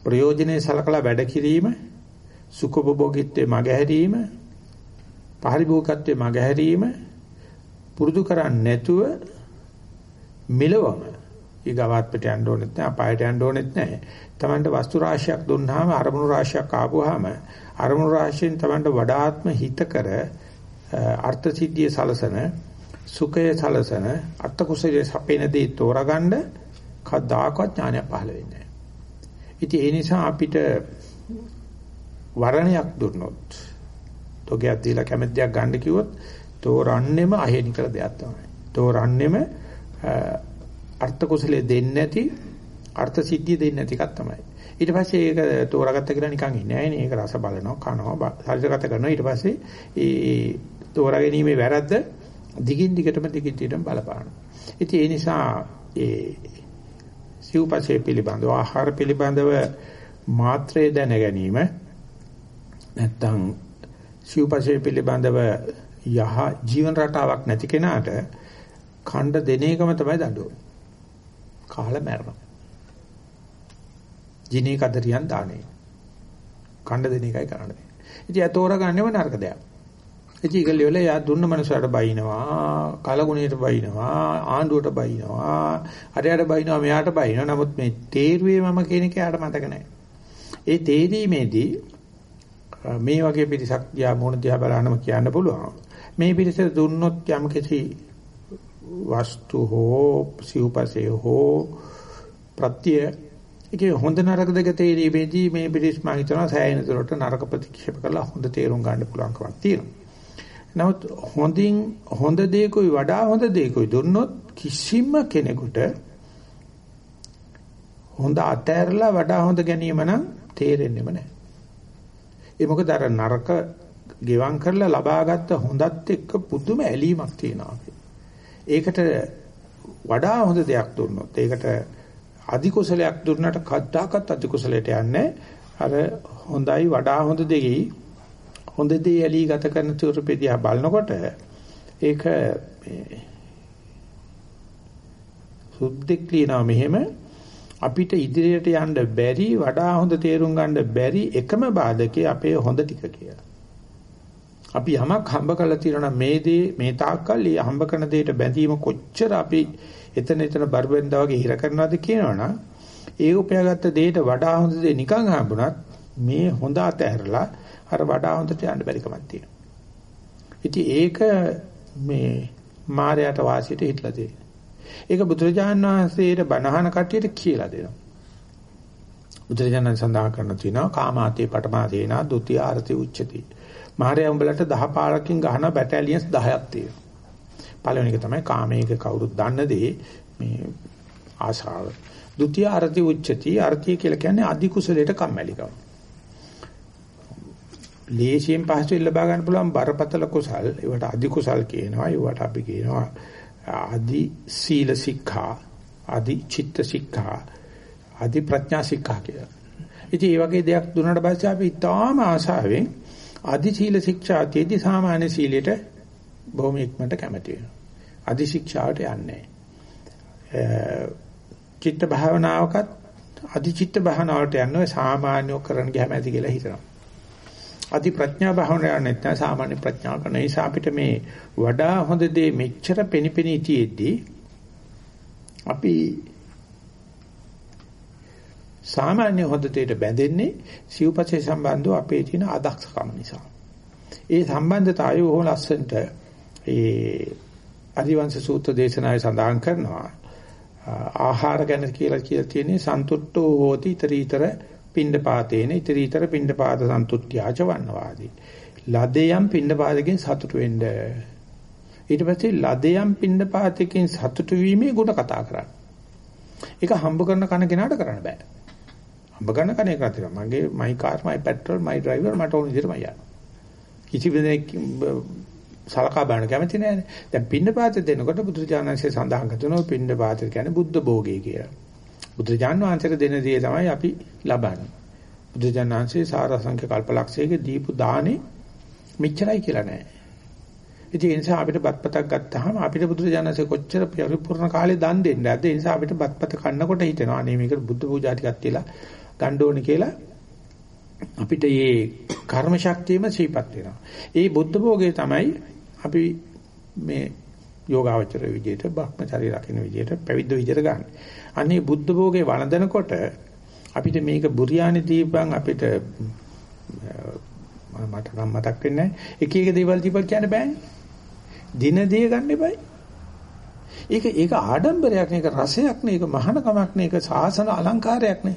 ප්‍රයෝජනේ සලකලා වැඩ කිරීම සුඛෝපභෝගීත්වයේ මගහැරීම පාරිභෝගිකත්වයේ මගහැරීම පුරුදු කරන්නේ නැතුව මෙලවම ඊගාවත් යන්න ඕනෙත් නැහැ අපායට යන්න ඕනෙත් නැහැ. Tamanට වස්තු රාශියක් දුන්නාම අරමුණු රාශියක් ආපුවාම අරමුණු රාශියෙන් Tamanට වඩාත්ම හිතකර අර්ථ සිද්ධිය සලසන සුඛය සලසන අර්ථ කුසලයේ සපේන දේ තෝරගන්න කවදාකවත් ඥානය පහළ වෙන්නේ නැහැ. ඉතින් ඒ නිසා අපිට වරණයක් දුන්නොත් තෝගයක් දීලා කැමැත්තක් ගන්න කිව්වොත් තෝරන්නෙම අහෙනි කළ දෙයක් තමයි. තෝරන්නෙම අර්ථ කුසලයේ දෙන්නේ නැති අර්ථ සිද්ධිය දෙන්නේ නැති එකක් තමයි. ඊට පස්සේ ඒක තෝරාගත්ත කියලා නිකන් ඉන්නේ නැහැ නේ. ඒක රස බලනවා, කනවා, ශරීරගත කරනවා. ඊට පස්සේ ඒ තෝරා ගැනීමේ වැරද්ද දිගින් දිගටම දිගින් දිගටම බලපානවා. ඉතින් ඒ නිසා ඒ සිව්පසේ පිළිබඳව ආහාර පිළිබඳව මාත්‍රය දැන ගැනීම නැත්තම් සිව්පසේ පිළිබඳව යහ ජීවන රටාවක් නැති කෙනාට ඛණ්ඩ දෙන එකම තමයි දඬුවම. කාලා මැරෙනවා. ජිනේ කදරියන් දානේ. ඛණ්ඩ දෙන එකයි කරන්නේ. ඉතින් ඒ තෝරගන්නේම නරක දෙයක්. ඉතින් ඒකල වල යා දුන්න මනුස්සයට බයිනවා, කලගුණයට බයිනවා, ආණ්ඩුවට බයිනවා, අරයට බයිනවා, මෙයාට බයිනවා. නමුත් මේ තේරුවේ මම කියන එක යාට මතක නැහැ. ඒ තේරීමේදී මේ වගේ පිරිසක් දිහා මොන දිහා බලනම කියන්න පුළුවන්. මේ පිරිස දුන්නොත් යම් කිසි වස්තු හෝ සිව්පසේ හෝ ප්‍රත්‍ය ඒකේ හොඳ නරක දෙක තේරීමේදී මේ පිරිස් මම හිතනවා සෑහෙන දුරට නරක ප්‍රතික්ෂේප කරලා හොඳ තේරුම් ගන්න පුළුවන්කමක් තියෙනවා. නමුත් හොඳින් හොඳ දෙයකයි වඩා හොඳ දෙයකයි දුන්නොත් කිසිම කෙනෙකුට හොඳ අතෑරලා වඩා හොඳ ගැනීම නම් තේරෙන්නේම නැහැ. ඒ මොකද අර නරක ගෙවම් කරලා ලබාගත්ත හොඳත් එක්ක පුදුම ඇලීමක් තියෙනවා ඒකට වඩා හොඳ දෙයක් දුන්නොත් ඒකට අධි කුසලයක් දුන්නට කද්දාකත් අධි කුසලයට යන්නේ අර හොඳයි වඩා හොඳ දෙකයි හොඳ දේ ඇලී ගත කරන තුරුපෙදියා බලනකොට ඒක මේ සුද්දෙක් කියනවා මෙහෙම අපිට ඉදිරියට යන්න බැරි වඩා හොඳ තේරුම් ගන්න බැරි එකම බාධකේ අපේ හොඳ ටික කියලා. අපි යමක් හම්බ කරලා තියෙනවා මේ දේ මේ තාක්කල් ඒ හම්බ කරන දෙයට බැඳීම කොච්චර අපි එතන එතන බර්බෙන්දා වගේ හිර කරනවද කියනවනම් ඒ උපයාගත්ත දෙයට වඩා හොඳ දේ නිකන් හම්බුණත් මේ හොඳ අතහැරලා අර වඩා හොඳට යන්න බැරි කමක් තියෙනවා. ඉතින් ඒක මේ මායයට වාසියට හිටලා තියෙනවා. ඒක බුදුරජාණන් වහන්සේට බණහන කට්ටියට කියලා දෙනවා. බුදුරජාණන් සඳහන් කරන තියෙනවා කාමාතේ පටමාදේනා ဒ ුතිය ආරති උච්චති. මාර්යා උඹලට 10 පාරකින් ගහන බැටාලියන්ස් 10ක් තියෙනවා. පළවෙනි එක තමයි කාමයක කවුරුත් දන්න දේ මේ ආශාව. ဒ ුතිය ආරති උච්චති. ආරති කියලා කියන්නේ අධි කුසලයට කම්මැලිකම. ලේසියෙන් පහසුවෙන් ලබා ගන්න පුළුවන් බරපතල කුසල් ඒවට අධි කුසල් කියනවා. ඒවට අපි කියනවා ආදි සීල සික්ඛා ආදි චිත්ත සික්ඛා ආදි ප්‍රඥා සික්ඛා කියලා. ඉතින් මේ වගේ දෙයක් දුන්නාට පස්සේ අපි ඊටාම ආශාවෙන් ආදි සීල ශික්ෂා තියදී සාමාන්‍ය සීලයට බොහොම ඉක්මනට කැමති වෙනවා. ආදි ශික්ෂාවට යන්නේ. චිත්ත භාවනාවකත් ආදි චිත්ත භාවනාවට යන්නේ සාමාන්‍යව කරන්න ගියාම ඇති කියලා හිතනවා. අධි ප්‍රඥා භාවනාවක් නැත්නම් සාමාන්‍ය ප්‍රඥාව කරන නිසා අපිට මේ වඩා හොඳ දේ මෙච්චර පෙනිපෙනී තියෙද්දී අපි සාමාන්‍ය හොඳ දෙයට බැඳෙන්නේ සිව්පසේ සම්බන්ධව අපේ තියෙන අදක්ෂකම නිසා. ඒ සම්බන්ධතාවය බොහොම ලස්සනට ඒ අරිවංශ සූත්‍ර දේශනාවේ සඳහන් කරනවා. ආහාර ගැන කියලා කියලා තියෙන්නේ සන්තුට්ඨෝ හෝති ඊතරීතර පිණ්ඩපාතේන ඉතරීතර පිණ්ඩපාත සන්තුට්ඨ්‍යාච වන්නවාදී. ලදේයම් පිණ්ඩපාතකින් සතුටු වෙන්න. ඊට පස්සේ ලදේයම් පිණ්ඩපාතකින් සතුටු වීමේ ගුණ කතා කරන්න. ඒක හම්බ කරන කන කෙනාට කරන්න බෑ. හම්බ කරන කන එක අතර මගේ මයි කාර් මයි පෙට්‍රල් මයි ඩ්‍රයිවර් මට ඕන විදිහට මම යනවා. කිසි දෙයක් සලකා බලන්න කැමති නෑනේ. දැන් පින්නපාත දෙනකොට බුදුරජාණන්සේ සඳහන් කරනවා පින්නපාත කියන්නේ බුද්ධ භෝගේ කියලා. බුදුරජාණන් වහන්සේට දෙන දේ තමයි අපි ලබන්නේ. බුදුරජාණන් වහන්සේ සාරසංඛ්‍ය කල්පලක්ෂයක දීපු දානේ මෙච්චරයි කියලා නෑ. ඉතින් ඒ නිසා අපිට බත්පතක් ගත්තාම අපිට බුදුරජාණන්සේ කොච්චර පරිපූර්ණ කාලේ දන් දෙන්නේ නැද්ද? ඒ නිසා අපිට බත්පත කන්නකොට හිතෙනවා අනේ මේක බුද්ධ පූජා ටිකක් තියලා ගන්න ඕනේ කියලා අපිට මේ කර්ම ශක්තියම සීපත් වෙනවා. ඒ බුද්ධ භෝගය තමයි අපි මේ යෝගාවචර විදියට, භක්මචරි රකින්න විදියට, පැවිද්ද විදියට ගන්න. අනේ බුද්ධ භෝගේ වළඳනකොට අපිට මේක බුරියානි දීපන් අපිට මට නම් මතක් වෙන්නේ එක එක දේවල් දීපන් කියන්න බෑනේ. දින දේ ගන්න එපයි. ඒක ඒක ආඩම්බරයක් නේ, ඒක රසයක් නේ, ඒක මහානකමක් නේ, ඒක සාසන අලංකාරයක් නේ.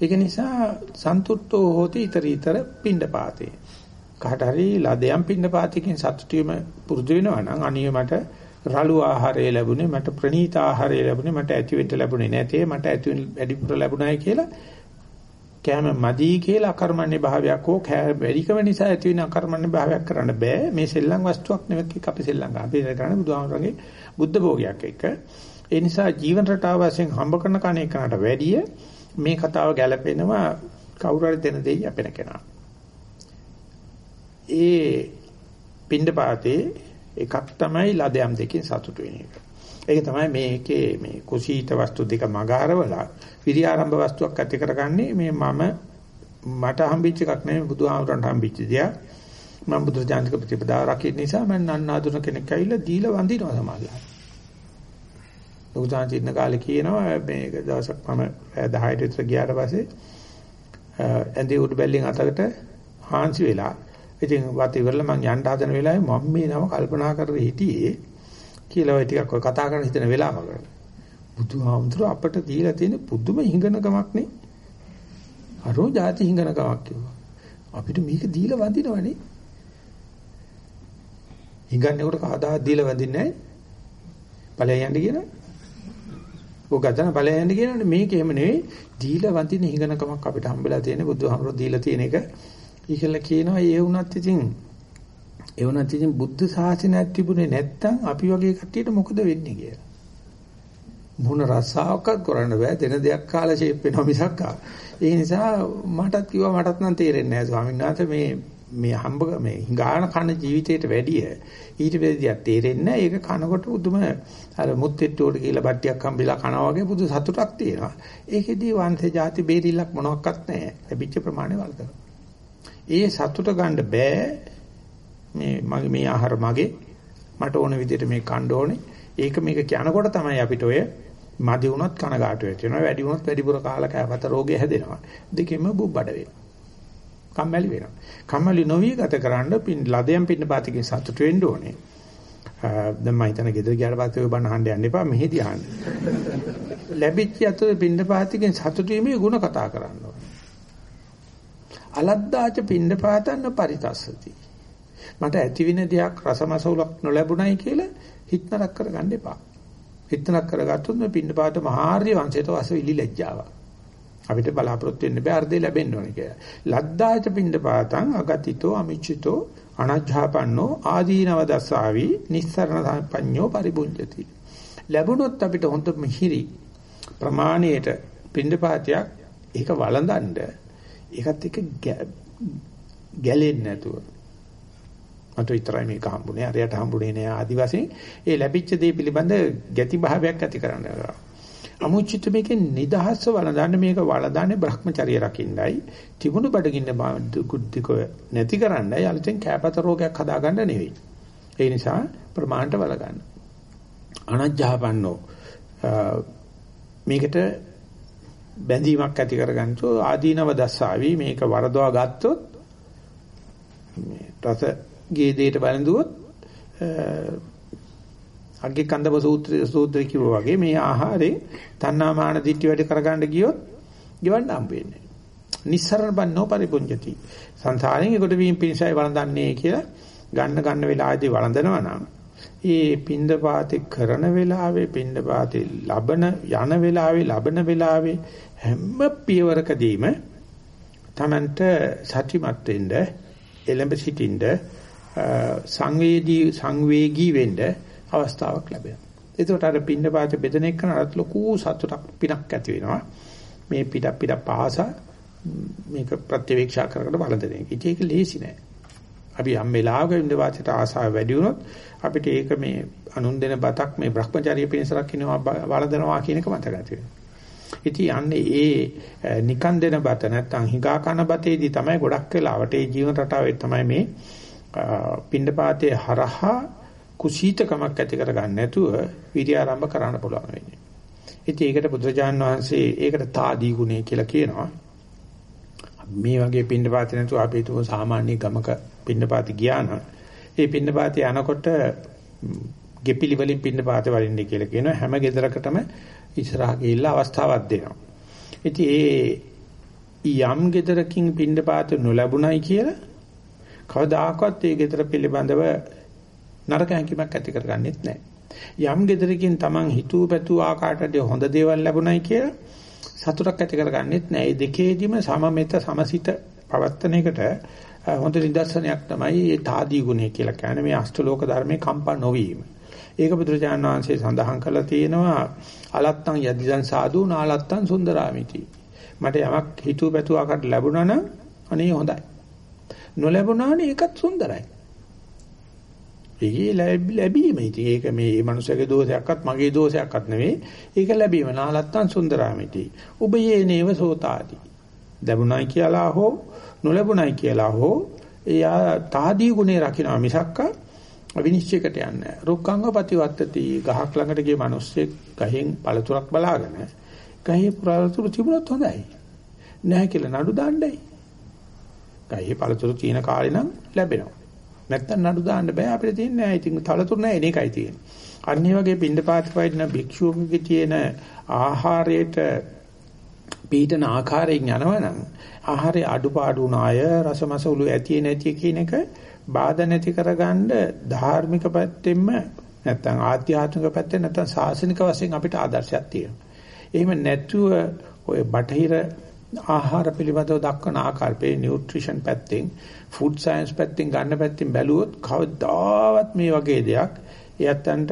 ඒක නිසා සන්තුට්ඨෝ හෝති ඊතරීතර පිණ්ඩපාතේ. කාට හරි ලදයන් පිණ්ඩපාතකින් සතුටු වීම පුරුදු වෙනවා නම් අනිය මට රළු ආහාරය ලැබුණේ මට ප්‍රණීත ආහාරය ලැබුණේ මට ඇති වෙන්න ලැබුණේ නැතේ මට ඇති වෙන්න වැඩිපුර ලැබුණායි කියලා කෑම මදි කියලා අකර්මණ්‍ය භාවයක් හෝ වැඩිකම නිසා ඇති වෙන අකර්මණ්‍ය භාවයක් කරන්න බෑ මේ සෙල්ලම් වස්තුවක් නෙවෙයි අපි සෙල්ලම් ගන්න. අපි කරන්නේ බුදුහාමරගේ බුද්ධ භෝගයක් එක්ක. ඒ නිසා ජීවන රටාව වශයෙන් හම්බ කරන කණ එකකට වැඩිය මේ කතාව ගැලපෙනවා කවුරු හරි දෙන දෙයි අපෙන කෙනා. ඒ පින්ඩපාතේ එකක් තමයි ලදයම් දෙකෙන් සතුටු වෙන එක. ඒක තමයි මේකේ මේ කුසීත වස්තු දෙක මගහරවලා විරි ආරම්භ වස්තුවක් ඇති කරගන්නේ මේ මම මට හම්බෙච්ච එකක් නෙමෙයි බුදුහාමුදුරන්ට හම්බෙච්ච දෙයක්. මම බුදුරජාණන්ගේ ප්‍රතිපදාව රකින්න නිසා මම නන්නාඳුන කෙනෙක් ඇවිල්ලා දීලා වඳිනවා සමාජයට. ලොකුදාන් ඉන්න කාලේ කියනවා මේක දවසක් මම 10ට විතර ගියාට පස්සේ ඇඳේ උඩ බැල්ලෙන් අතකට හාන්සි වෙලා ඉතින් වත් ඉවරලා මං යන්න හදන වෙලාවේ මම මේ නම කල්පනා කරගෙන හිටියේ කියලා ඔය ටිකක් ඔය කතා කරන හිතන වෙලාවකට බුදුහාමුදුර අපට දීලා තියෙන පුදුම හිඟනකමක් නේ අරෝ ಜಾති හිඟනකමක් කිව්වා. අපිට මේක දීලා වඳිනවනේ. හිඟන්නේ කොට කවදා දීලා වඳින්නේ නැහැ. ඵලයන් යන්න කියනවා. ඔක ගතන ඵලයන් යන්න කියනවනේ මේක එහෙම නෙවෙයි දීලා වඳින හිඟනකමක් අපිට හම්බෙලා තියෙන බුදුහාමුදුර දීලා තියෙන එක. ඒකල කියනවා ඒ වුණත් ඉතින් ඒ වුණත් ඉතින් බුද්ධ ශාසනයක් තිබුණේ නැත්තම් අපි වගේ කට්ටියට මොකද වෙන්නේ කියලා. මොන රසාවක්වත් කරන්න බෑ. දෙන දෙයක් කාලා ෂේප් වෙනවා මිසක් ඒ නිසා මටත් කිව්වා මටත් නම් තේරෙන්නේ නැහැ ස්වාමීන් වහන්සේ. මේ මේ හම්බ මේ හිඟාන කන ජීවිතයට වැඩිය ඊට වෙදියක් තේරෙන්නේ ඒක කනකොට පුදුම අර මුත්තිට්ටුවට කියලා බට්ටියක් හම්බෙලා කනවා වගේ පුදු සතුටක් තියෙනවා. ඒකෙදී වංශේ ಜಾති බේරිල්ලක් මොනවත් නැහැ. ලැබිච්ච ප්‍රමාණය වලදන ඒ සතුට ගන්න බෑ. මේ මගේ මේ ආහාර මගේ. මට ඕන විදිහට මේ කන්න ඕනේ. ඒක මේක කියනකොට තමයි අපිට ඔය මදි වුණොත් කනගාටු වෙනවා. වැඩි වුණොත් වැඩිපුර කාලා කෑමත රෝගය හැදෙනවා. දෙකෙම බුබ්බඩ වෙනවා. කම්මැලි වෙනවා. කම්මැලි නොවි ගත කරන්න පින් ලදයන් පින්න පාතිකේ සතුට වෙන්න ඕනේ. දැන් මම හිතන ගෙදර ගියාට පස්සේ ඔය බණ අහන්න යන්න එපා මෙහෙදි අහන්න. ලැබිච්ච අතර පින්න පාතිකෙන් සතුට වීමේ ಗುಣ කතා කරන්න ඕනේ. අලද්දාච පින්න පාතන්න පරිතස්සති. මට ඇතිවින දෙයක් රසමසවුලක් නොලැබුණයි කියලා හිතනක් කරගන්න එපා. හිතනක් කරගත්තොත් මේ පින්න පාත මහාර්ය වංශයට වස ඉලි ලැජ්ජාවක්. අපිට බලාපොරොත්තු වෙන්න බෑ අර්ධේ ලැබෙන්න ඕනේ කියලා. ලද්දාච පින්ඩපාතං අගතිතෝ අමිච්චිතෝ අනජ්ජාපන්නෝ ආදීනව දස්සාවි නිස්සරණ සම්පඤ්ඤෝ පරිබුඤ්ජති. ලැබුණොත් අපිට හොඳ මිහිරි ප්‍රමාණයට පින්ඩපාතයක් ඒක වළඳන්න ඒකත් එක්ක ගැලෙන්නේ නැතුව මට විතරයි මේක හම්බුනේ අරයට හම්බුනේ නෑ ආදි වශයෙන් ඒ ලැබිච්ච දේ පිළිබඳ ගැති භාවයක් ඇති කරන්න අමුචිත මේකෙන් නිදහස්ව වළඳන්න මේක වළඳන්නේ Brahmacharya රකින්නයි. තිබුණු බඩගින්න කුද්ධිකව නැති කරන්නයි. අලුතෙන් කැපත රෝගයක් හදාගන්න නෙවෙයි. ඒ නිසා ප්‍රමාණයට වළගන්න. අනජ්ජහපන්නෝ මේකට බැඳීමක් ඇති කරගන්න ආදීනව දස්සාවි. මේක වරදවා ගත්තොත් මේ රස ගේදේට බලඳුවොත් අග්ගේ කන්දම සූත්‍රය සූත්‍රය කිව්වා වගේ මේ ආහාරේ තණ්හා මාන දිට්ඨි වැඩි කරගන්න ගියොත් ගෙවන්න හම්බ වෙන්නේ. නිස්සරණ බන්නෝ පරිපුඤ්ජති. සංසාරයෙන් ඒකට වීම පිණිසයි වළඳන්නේ කියලා ගන්න ගන්න වෙලාවේදී වළඳනවා නම් ඒ පින්දපාතේ කරන වෙලාවේ පින්දපාතේ ලබන යන වෙලාවේ ලබන වෙලාවේ හැම පියවරකදීම තමන්ට සත්‍යමත් වෙන්න එළඹ සිටින්න සංවේදී සංවේගී වෙන්න අවස්ථාවක් ලැබෙනවා. එතකොට අර පින්න පාත බෙදෙන එක නරත් ලොකු සතුටක් පිනක් ඇති වෙනවා. මේ පිට පිට පහස මේක ප්‍රත්‍යවේක්ෂා කරකට බලදෙන එක. ඉතින් ඒක ලේසි නෑ. අපි යම් වෙලාවක ඉන්න වාචයට ආසාව වැඩි වුණොත් අපිට ඒක මේ අනුන් දෙන බතක් මේ Brahmacharya පිණිස රකින්නවා වළඳනවා කියන එක මතක ඇති වෙනවා. ඉතින් යන්නේ ඒ නිකන් දෙන බත නැත්තම් හිඟා කන බතේදී තමයි ගොඩක් වෙලාවට ඒ ජීවන රටාවේ තමයි මේ පින්නපාතේ හරහා කුසීතකමක් ඇති කර ගන්න නැතුව විරිය ආරම්භ කරන්න පුළුවන් වෙන්නේ. ඉතින් ඒකට බුදුරජාන් වහන්සේ ඒකට තාදී ගුණය කියලා කියනවා. මේ වගේ පින්නපාති නැතුව අපි තුම සාමාන්‍ය ගමක පින්නපාති ගියා නම් ඒ පින්නපාති යනකොට ගෙපිලි වලින් පින්නපාත වලින්නේ කියලා කියනවා හැම ගෙදරකටම ඉස්සරහ ගිහිල්ලා අවස්ථාවක් දෙනවා. ඉතින් ඒ යම් ගෙදරකින් පින්නපාත නොලැබුණයි කියලා කවදාකවත් ඒ ගෙදර පිළිබඳව නරක හැඟීමක් ඇති කරගන්නෙත් නැහැ. යම් gedarakin Taman හිතුව පැතුව ආකාරයට හොඳ දේවල් ලැබුණයි කියලා සතුටක් ඇති කරගන්නෙත් නැහැ. මේ දෙකේදීම සමමෙත සමසිත පවත්තන එකට හොඳ නිදර්ශනයක් තමයි මේ තාදී ගුණය කියලා කියන්නේ මේ අෂ්ටලෝක ධර්මයේ කම්පා නොවීම. ඒක බුදුරජාණන් වහන්සේ සඳහන් කළා තියෙනවා අලත්තං යදිදන් සාදු නාලත්තං සුන්දරාමිති. මට යමක් හිතුව පැතුව ආකාරයට ලැබුණා නම් අනේ හොඳයි. නොලැබුණා නම් ඒකත් සුන්දරයි. ඒකේ ලැබීම. ඉතින් ඒක මේ මනුස්සයාගේ දෝෂයක්වත් මගේ දෝෂයක්වත් නෙවෙයි. ඒක ලැබීම. නාලත්තන් සුන්දරාමිති. උබයේ නේව සෝතාති. ලැබුණයි කියලා හෝ නොලැබුණයි කියලා හෝ එයා තාදී ගුණේ රකින්න මිසක්ක විනිශ්චයකට යන්නේ. රුක්ඛංග ප්‍රතිවත්තති ගහක් ළඟට ගිය මිනිස්සෙක් ගහෙන් පළතුරක් බලාගෙන ගහේ පළතුරු තිබුණොත් හොඳයි. නැහැ කියලා නඩු දාන්නයි. ගහේ පළතුරු තියෙන කාලේ නම් ලැබෙනවා. නැත්තම් නඩු දාන්න බෑ අපිට තියෙන්නේ නැහැ. ඉතින් තලතුරු නැහැ එන එකයි තියෙන්නේ. අන්න ඒ වගේ පින්ඩපාත වයින්න භික්ෂුවකගේ තියෙන ආහාරයට පීඩන ආකාරයෙන් යනවනම් ආහාරයේ අඩුපාඩු නාය රසමසුළු ඇති නැති කියන එක බාධා නැති කරගන්න ධාර්මික පැත්තෙන්ම නැත්තම් ආධ්‍යාත්මික පැත්තෙන් නැත්තම් සාසනික වශයෙන් අපිට ආදර්ශයක් තියෙනවා. එහෙම නැතුව ඔය බටහිර ආහාර පිළිබඳව දක්වන ආකාරයේ නියුට්‍රිෂන් පැත්තෙන් ෆුඩ් සයන්ස් පැත්තෙන් ගන්න පැත්තෙන් බැලුවොත් කවදාවත් මේ වගේ දෙයක් එයත්න්ට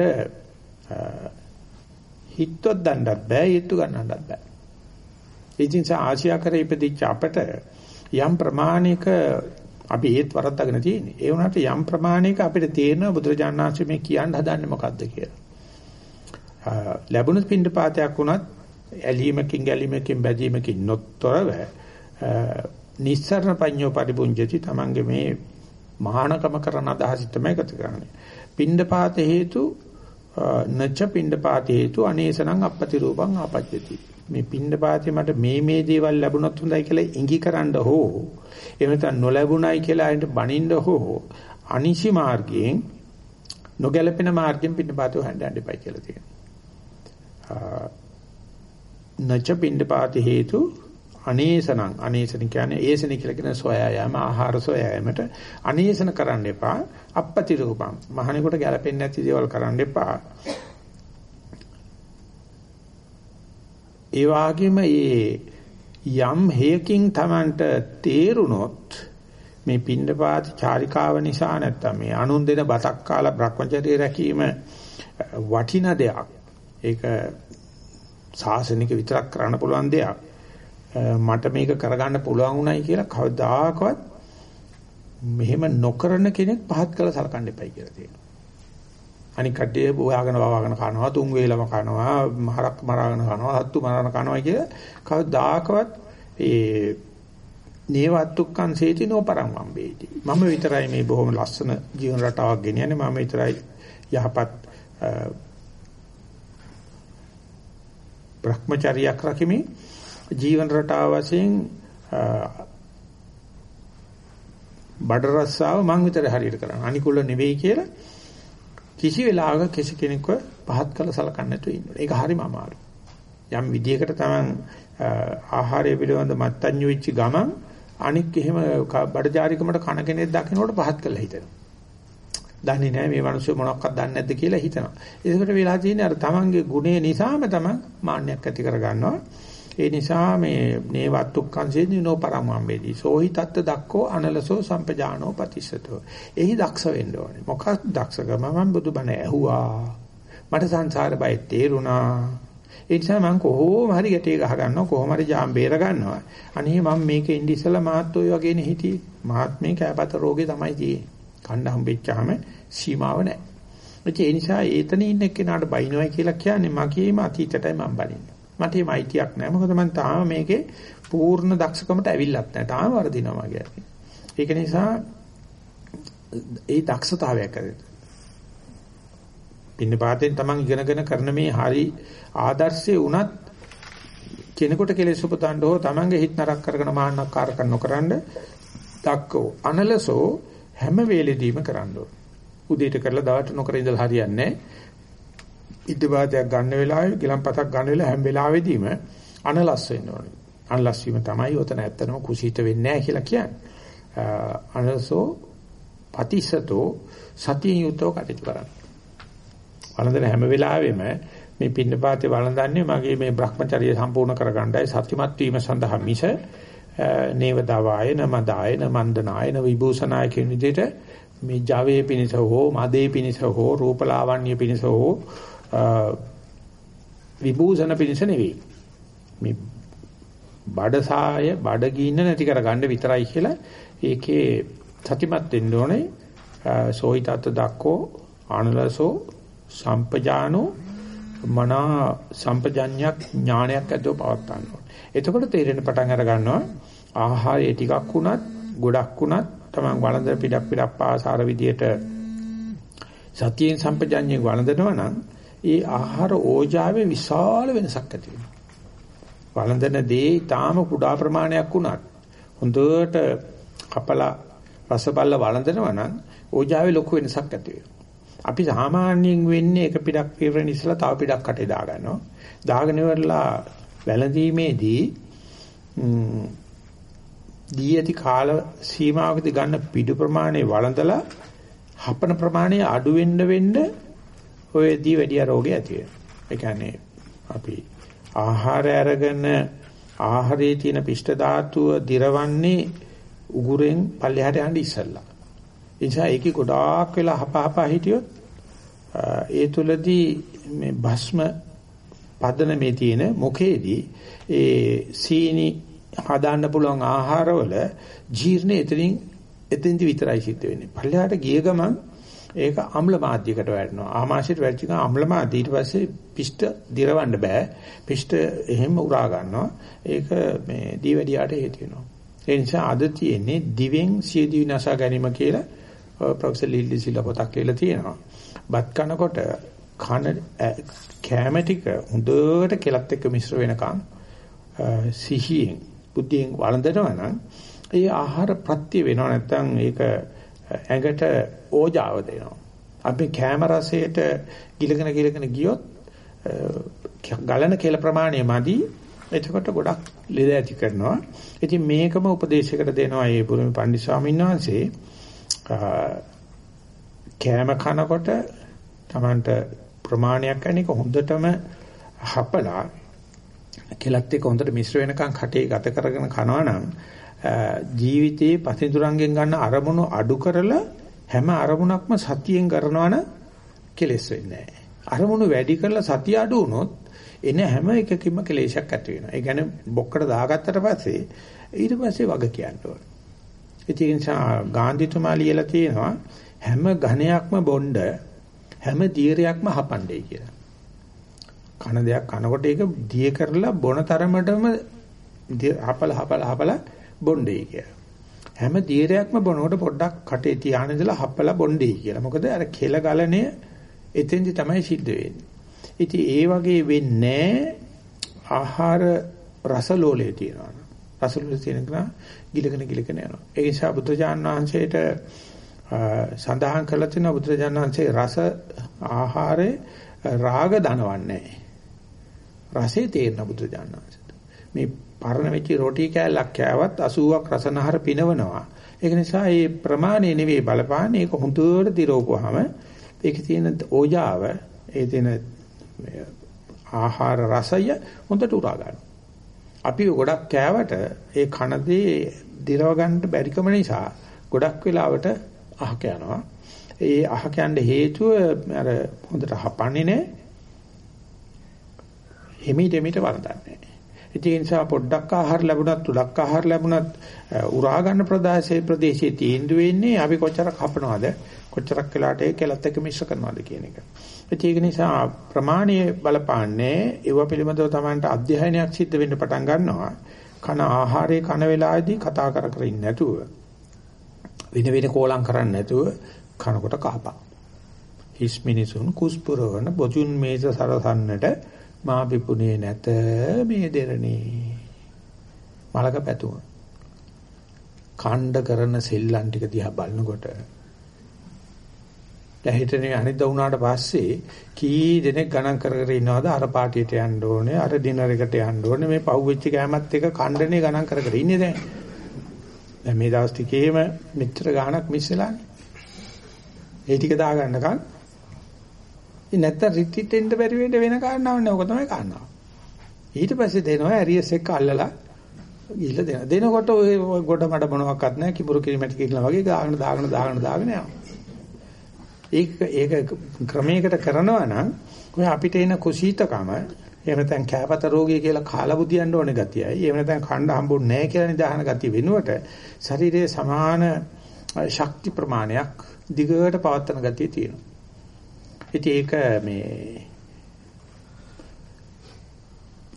හිතවත් දන්නත් බෑ, ඊතු ගන්නන්නත් බෑ. ඒ නිසා ආසියාකරේ ඉපදිච්ච අපට යම් ප්‍රමාණික අපි ඒත් වරද්දාගෙන තියෙන්නේ. ඒ වුණාට යම් ප්‍රමාණයක අපිට තේරෙන බුදුරජාණන් වහන්සේ මේ කියන්න හදන්නේ මොකද්ද කියලා. ලැබුණු පින්ඩපාතයක් වුණත් ඇලීමකින් ගැලීමකින් බැඳීමකින් නොතරව නිස්සරණ පඤ්ඤෝ පරිපුංජති තමන්ගේ මේ මහානකම කරන අදහස තමයි ගත කරන්නේ. පින්ඩපාත හේතු නච්ච පින්ඩපාත හේතු අනේසනං අපපති රූපං ආපජ්ජති. මේ පින්ඩපාතේ මට මේ මේ දේවල් ලැබුණොත් හොඳයි කියලා ඉඟි කරන්න හෝ එහෙම නැත්නම් නොලැබුණයි කියලා අයින්ට බනින්න හෝ අනිසි මාර්ගයෙන් නොගැලපෙන මාර්ගයෙන් පින්ඩපාතේ හොයන්න යන්න එපයි කියලා තියෙනවා. නච පින්ඩපාත හේතු අනේසනං අනේසන කියන්නේ ඒසන කියලා කියන සොයා යාම ආහාර සොයා යාමට අනේසන කරන්න එපා අපපති රූපම් මහණෙකුට ගැලපෙන්නේ නැති දේවල් කරන්න එපා ඒ වගේම මේ යම් හේකින් Tamanට තේරුනොත් මේ පින්නපාත චාරිකාව නිසා නැත්තම් මේ අනුන් දෙන බතක් කාලා Brahmacharya රැකීම වටින දෙයක්. ඒක සාසනික විතරක් කරන්න පුළුවන් දෙයක්. මට මේක කරගන්න පුළුවන් උනායි කියලා කවදාකවත් මෙහෙම නොකරන කෙනෙක් පහත් කළ සලකන්න එපයි කියලා තියෙනවා. අනික කඩේ හොයාගෙන වවාගෙන කනවා තුන් වේලම කනවා මහරක් මරාගෙන කනවා හත්තු මරාගෙන කනවා කිය කවදාකවත් ඒ නේවත්තුක්කං සේති නොපරං වම්බේති මම විතරයි මේ බොහොම ලස්සන ජීවන රටාවක් ගෙනියන්නේ මම විතරයි යහපත් භ්‍රමචාරියක් රකිමි ජීවන රටාව වශයෙන් බඩ රස්සාව මං විතරයි හරියට කරන්නේ අනිකුල නෙවෙයි කියලා කිසි වෙලාවක කිසි කෙනෙක්ව පහත් කළ සලකන්නේ නැතුව ඉන්න. ඒක හරිම අමාරුයි. යම් විදියකට තමන් ආහාරය පිළිබඳ මත්ඤ්ඤු වෙච්ච ගමන් අනික් එහෙම බඩජාරිකමට කන කෙනෙක් දකින්නකොට පහත් කළා හිතෙනවා. දන්නේ නැහැ මේ මිනිස්සු මොනවක්වත් දන්නේ නැද්ද කියලා හිතනවා. ඒකට වෙලා තියෙන්නේ අර තමන්ගේ ගුණය නිසාම තමන් මාන්නයක් ඇති කරගන්නවා. ඒ නිසා මේ නේවත්තුක්කංසේදී නොපරමම්බේදී සෝහි තත්ත දක්කෝ අනලසෝ සම්පජානෝ පතිස්සතෝ. එහි දක්ෂ වෙන්න ඕනේ. මොකක්ද දක්ෂකම මම බුදුබණ ඇහුවා. මට සංසාර බය තේරුණා. ඒ නිසා මම කොහොම හරි ගැටේ ගහ ගන්නවා කොහොම හරි ජාම් බේර ගන්නවා. අනේ මම මේකේ ඉඳි ඉස්සලා මාත් ඔය වගේනේ හිටියේ. මාත් මේ කැපත රෝගේ තමයි තියෙන්නේ. කණ්ඩ හම්බෙච්චාම සීමාව නැහැ. ඒ නිසා ඒතන ඉන්න කෙනාට බයිනොයි කියලා කියන්නේ මගේම අතීතයටයි මම බනින්නේ. මට මේ අයිතියක් නැහැ. මොකද මම තාම මේකේ පූර්ණ දක්ෂකමට ඇවිල්ලත් නැහැ. තාම වර්ධිනවා මගේ. ඒක නිසා ඒ දක්ෂතාවයක් ඇති. පින්නපාතෙන් තමන් ඉගෙනගෙන කරන මේ හරි ආදර්ශේ උනත් කෙනෙකුට කෙලෙස් උපතන්න හෝ තමන්ගේ හිත නරක කරගෙන මාන්නක්කාරක නොකරනද දක්කෝ අනලසෝ හැම වෙලෙදීම කරන්න ඕන. උදේට කරලා දවල්ට නොකර ඉඳලා හරියන්නේ නැහැ. ඉද්ධපාතයක් ගන්න වෙලාවේ ගිලම්පතක් ගන්න වෙලාව හැම වෙලාවෙදීම අනලස් වෙන්න ඕනේ. අනලස් වීම තමයි උතන ඇත්තනම කුසීත වෙන්නේ නැහැ කියලා කියන්නේ. අනලසෝ පතිසතෝ සතිය යුතෝ කටයුතු කරන්න. වළඳන හැම වෙලාවෙම මේ පින්නපාතේ වළඳන්නේ මගේ මේ Brahmacharya සම්පූර්ණ කරගන්නයි සත්‍යමත් වීම සඳහා මිස නේවදාවාය නමදාය නමන්දනාය නවිභූෂනාය කියන විදිහට මේ ජවයේ පිනිස හෝ මදේ පිනිස හෝ රූපලාවන්‍ය පිනිස හෝ විභූෂණ පිණිස නෙවෙයි. මේ බඩසාය බඩගින්න නැති කරගන්න විතරයි කියලා ඒකේ සතිමත් වෙන්න ඕනේ. සෝහිතත් දක්කෝ ආනලසෝ සම්පජානෝ මනා සම්පජඤ්ඤයක් ඥානයක් ඇතුව පවත් ගන්නවා. එතකොට තේරෙන පටන් අර ගන්නවා ආහාරය ටිකක් වුණත් ගොඩක් වුණත් තමන් වළඳ පිටක් පිටක් පාසාර විදියට සතියෙන් සම්පජඤ්ඤේ වළඳනවා නම් ඒ ආහාර ඕජාවේ විශාල වෙනසක් ඇති වෙනවා. වළඳන දේ ඊටාම කුඩා ප්‍රමාණයක් වුණත් හොඳට කපලා රසබල්ල වළඳනවා නම් ඕජාවේ ලොකු වෙනසක් ඇති වෙනවා. අපි සාමාන්‍යයෙන් වෙන්නේ එක පිටක් පිරෙන ඉස්සලා තව පිටක් කටේ දා ගන්නවා. දාගෙන ඉවරලා වැළඳීමේදී දී ඇති කාල සීමාවකදී ගන්න පිටු ප්‍රමාණය වළඳලා හපන ප්‍රමාණය අඩු වෙන්න වෙන්න ඔය දී වැඩි රෝගය ඇති වෙනවා. ඒ කියන්නේ අපි ආහාර අරගෙන ආහාරයේ තියෙන පිෂ්ඨ ධාතුව දිරවන්නේ උගුරෙන් පල්ලෙහාට යන්න ඉස්සල්ලා. ඒ නිසා ඒකේ ගොඩාක් වෙලා හපහපා හිටියොත් ඒ තුලදී මේ භස්ම පදනමේ තියෙන මොකේදී ඒ සීනි හදාන්න පුළුවන් ආහාරවල ජීර්ණය එතනින් එතෙන්දි විතරයි සිද්ධ වෙන්නේ. පල්ලෙහාට ගිය ගමන් ඒක අම්ල මාධ්‍යයකට වැටෙනවා. ආමාශයට වැටිච්ච ගමන් අම්ල මාධ්‍ය ඊට පස්සේ පිෂ්ඨ දිරවන්න බෑ. පිෂ්ඨ එහෙම උරා ගන්නවා. ඒක මේ දීවැඩියාට හේතු වෙනවා. ඒ නිසා අද තියෙන්නේ දිවෙන් සියදිවි නසා ගැනීම කියලා ප්‍රොෆෙසර් ලිල්ලි සිල්ලා පොතක් කියලා තියෙනවා. බත් කනකොට කන කැම ටික හොඳට කෙලත් එක්ක මිශ්‍ර වෙනකන් සිහියෙන් බුද්ධියෙන් වළඳනවා නම් ඒ ආහාර ප්‍රත්‍ය වෙනවා නැත්නම් ඒක ඇඟට ඕජාව දෙනවා. අපි කැම රසයට ගිලගෙන ගිලගෙන ගියොත් ගලන කෙල ප්‍රමාණය මදි එතකොට ගොඩක් ලෙඩ ඇති කරනවා. ඉතින් මේකම උපදේශයකට දෙනවා මේ බුරුමි පණ්ඩිත ස්වාමීන් වහන්සේ. කෑම කනකොට Tamanට ප්‍රමාණයක් අනික හොඳටම හපලා කෙලත් එක්ක හොඳට මිශ්‍ර වෙනකන් කටේ ගත කරගෙන කනවා නම් ජීවිතයේ පතිඳුරංගෙන් ගන්න අරමුණු අඩු කරලා හැම අරමුණක්ම සතියෙන් කරනවා නම් කෙලස් වෙන්නේ නැහැ. අරමුණු වැඩි කරලා සතිය අඩු වුණොත් එන හැම එකකින්ම කෙලේශයක් ඇති වෙනවා. ඒ කියන්නේ බොක්කට දාගත්තට පස්සේ ඊට පස්සේ වග කියන්න ඕන. ඒ නිසා ගාන්ධිතුමා ලියලා තියෙනවා හැම ඝණයක්ම බොණ්ඩ හැම දීරයක්ම හපණ්ඩේ කියලා. කන දෙයක් කනකොට ඒක දිය කරලා බොන තරමටම හපල හපල හපල බොණ්ඩේ කියලා. හැම දීරයක්ම බොනකොට පොඩ්ඩක් කටේ තියාගෙන ඉඳලා හපලා බොණ්ඩේ කියලා. මොකද අර කෙල ගලණය එතෙන්දි තමයි සිද්ධ වෙන්නේ. ඉතින් ඒ වගේ වෙන්නේ ආහාර රසලෝලයේ තියෙනවා. රසලෝලයේ තියෙන කෙනා ගිලගෙන ගිලගෙන යනවා. ඒ නිසා බුදුජාන් වහන්සේට සඳහන් කරලා තියෙනවා බුදුජාන් වහන්සේ රස ආහාරේ රාග දනවන්නේ රසේ තේරෙන බුදුජාන් වහන්සේට. මේ පරණ වෙච්ච රොටි කෑල්ලක් කෑවත් 80ක් රසනහර පිනවනවා. ඒක නිසා මේ ප්‍රමාණය නෙවෙයි බලපාන්නේ ඒක හුදුවට දිරවපුවාම ඒකේ තියෙන ඕජාව ඒ තියෙන ආහාර රසය හොඳට උරා ගන්නවා. අපි ගොඩක් කෑවට ඒ කනදී දිරව ගන්න බැරිකම නිසා ගොඩක් වෙලාවට අහක යනවා. ඒ අහක යන්න හේතුව අර හොඳට හපන්නේ නැහැ. හිමීට මිට වරදන්නේ. ඒ නිසා පොඩ්ඩක් ආහාර ලැබුණත් තුඩක් ආහාර ලැබුණත් උරා ගන්න ප්‍රදේශයේ ප්‍රදේශයේ තීන්දුව වෙන්නේ අපි කොච්චරක් හපනවද කොච්චරක් වෙලාට ඒ කෙලත් එක්ක මිශ්‍ර කරනවද කියන එක. ඒක නිසා ප්‍රමාණීය බලපාන්නේ ඒව පිළිබඳව Tamanට අධ්‍යයනයක් සිද්ධ වෙන්න පටන් ගන්නවා. කන ආහාරයේ කන වෙලාවේදී කතා කර කර ඉන්නේ නැතුව වෙන වෙන කෝලම් කරන්නේ නැතුව කනකොට කහපක්. හිස් මිනිසුන් කුස්පුරවන බොජුන් මේස සරසන්නට මා පිපුණේ නැත මේ දෙරණේ. මලක පැතුම. කාණ්ඩ කරන සෙල්ලම් ටික දිහා බලනකොට දැන් හිතන්නේ අනිද්දා වුණාට පස්සේ කී දෙනෙක් ගණන් කර කර ඉන්නවද අර පාටියට යන්න ඕනේ අර ඩිනර් එකට යන්න ඕනේ මේ පහුවෙච්ච කෑමත් එක කණ්ඩනේ ගණන් කර කර ඉන්නේ දැන් දැන් මේ දවස් ටිකේම මෙච්චර ගාණක් මිස් වෙලානේ ඒ ටික දාගන්නකම් ඉතින් නැත්තම් රිට්‍රීට් එන්න බැරි වෙන්න වෙන කාරණාවක් නෑ. ඔක තමයි කාරණාව. ඊට පස්සේ දෙනවා ඇරියස් එක අල්ලලා ගිහිල්ලා දෙනවා. දෙනකොට ඔය ගොඩ මඩ මොනවත් නැහැ කිඹුරු කිරිමැටි කියලා වගේ ගාගෙන දාගෙන දාගෙන දාගෙන යනවා. ඒක ඒක ක්‍රමයකට කරනවා නම් ඔය අපිට එන කුසීතකම එහෙම නැත්නම් කැපත රෝගී කියලා කාලා බුදියන්න ඕනේ ගතියයි. එහෙම නැත්නම් කණ්ඩ හම්බුනේ නැහැ කියලා නිදාහන ගතිය වෙනුවට ශරීරයේ සමාන ශක්ති ප්‍රමාණයක් දිගට පවත්වන ගතිය තියෙනවා. ඉතින් ඒක මේ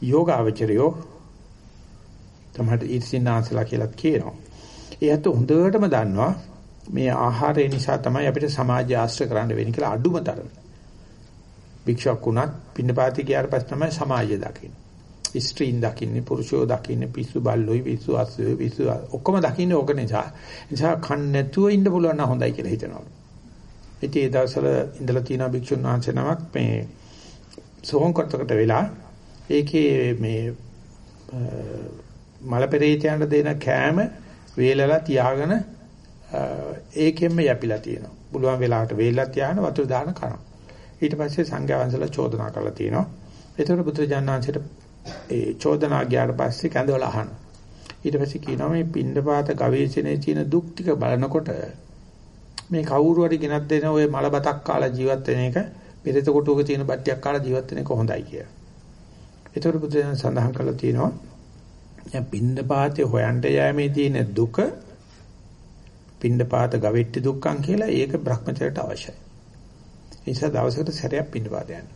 යෝගාවචරයෝ තමයි ඉර්සිනාසලා කියලා කියනවා. ඒත් හොඳටම දන්නවා මේ ආහාරය නිසා තමයි අපිට සමාජය ආශ්‍රය කරන්න වෙන්නේ කියලා අඩුම තරම. භික්ෂුවක් වුණත් පින්නපාති ගියාට පස්සේ තමයි සමාජය දකින්නේ. ස්ත්‍රීන් දකින්නේ, පුරුෂයෝ දකින්නේ, පිස්සු බල්ලෝයි, පිස්සු අස්සෝයි, පිස්සු ඔක්කොම දකින්නේ ඕක නිසා. නිසා කන් නැතුව ඉන්න පුළුවන් නම් හොඳයි කියලා හිතනවා. ඉතින් ඒ දවස්වල ඉඳලා තියෙන භික්ෂුන් වහන්සේ නමක් මේ සෝන් කරතකට වෙලා ඒකේ මේ මල පෙරේතයන්ට දෙන කෑම වේලලා තියාගෙන ඒකෙන්ම යැපිලා තියෙනවා. පුළුවන් වෙලාවට වේලලා තියාගෙන වතුර දාන කරනවා. ඊට පස්සේ සංඝයා වහන්සේලා චෝදනා කරලා තියෙනවා. ඒතකොට බුදුරජාණන් ඒ චෝදනා ගියාට පස්සේ කැඳවලා අහනවා. ඊට පස්සේ කියනවා මේ පින්ඩපාත ගවේෂණයේ තියෙන දුක් ටික බලනකොට මේ කවුරු හරි ගෙනත් දෙන ওই මල බතක් කාලා ජීවත් වෙන එක පෙරේත කොටුවක තියෙන බට්ටියක් කාලා ජීවත් වෙන එක හොඳයි කියලා. ඒතර බුදුන් සඳහන් කළා තියෙනවා දැන් පින්දපාතේ හොයන්න යෑමේ තියෙන දුක පින්දපාත ගවෙට්ටි දුක්ඛං කියලා ඒක Brahmacharයට අවශ්‍යයි. ඒ නිසා දවසකට සැරයක් පින්දපාත යන්න.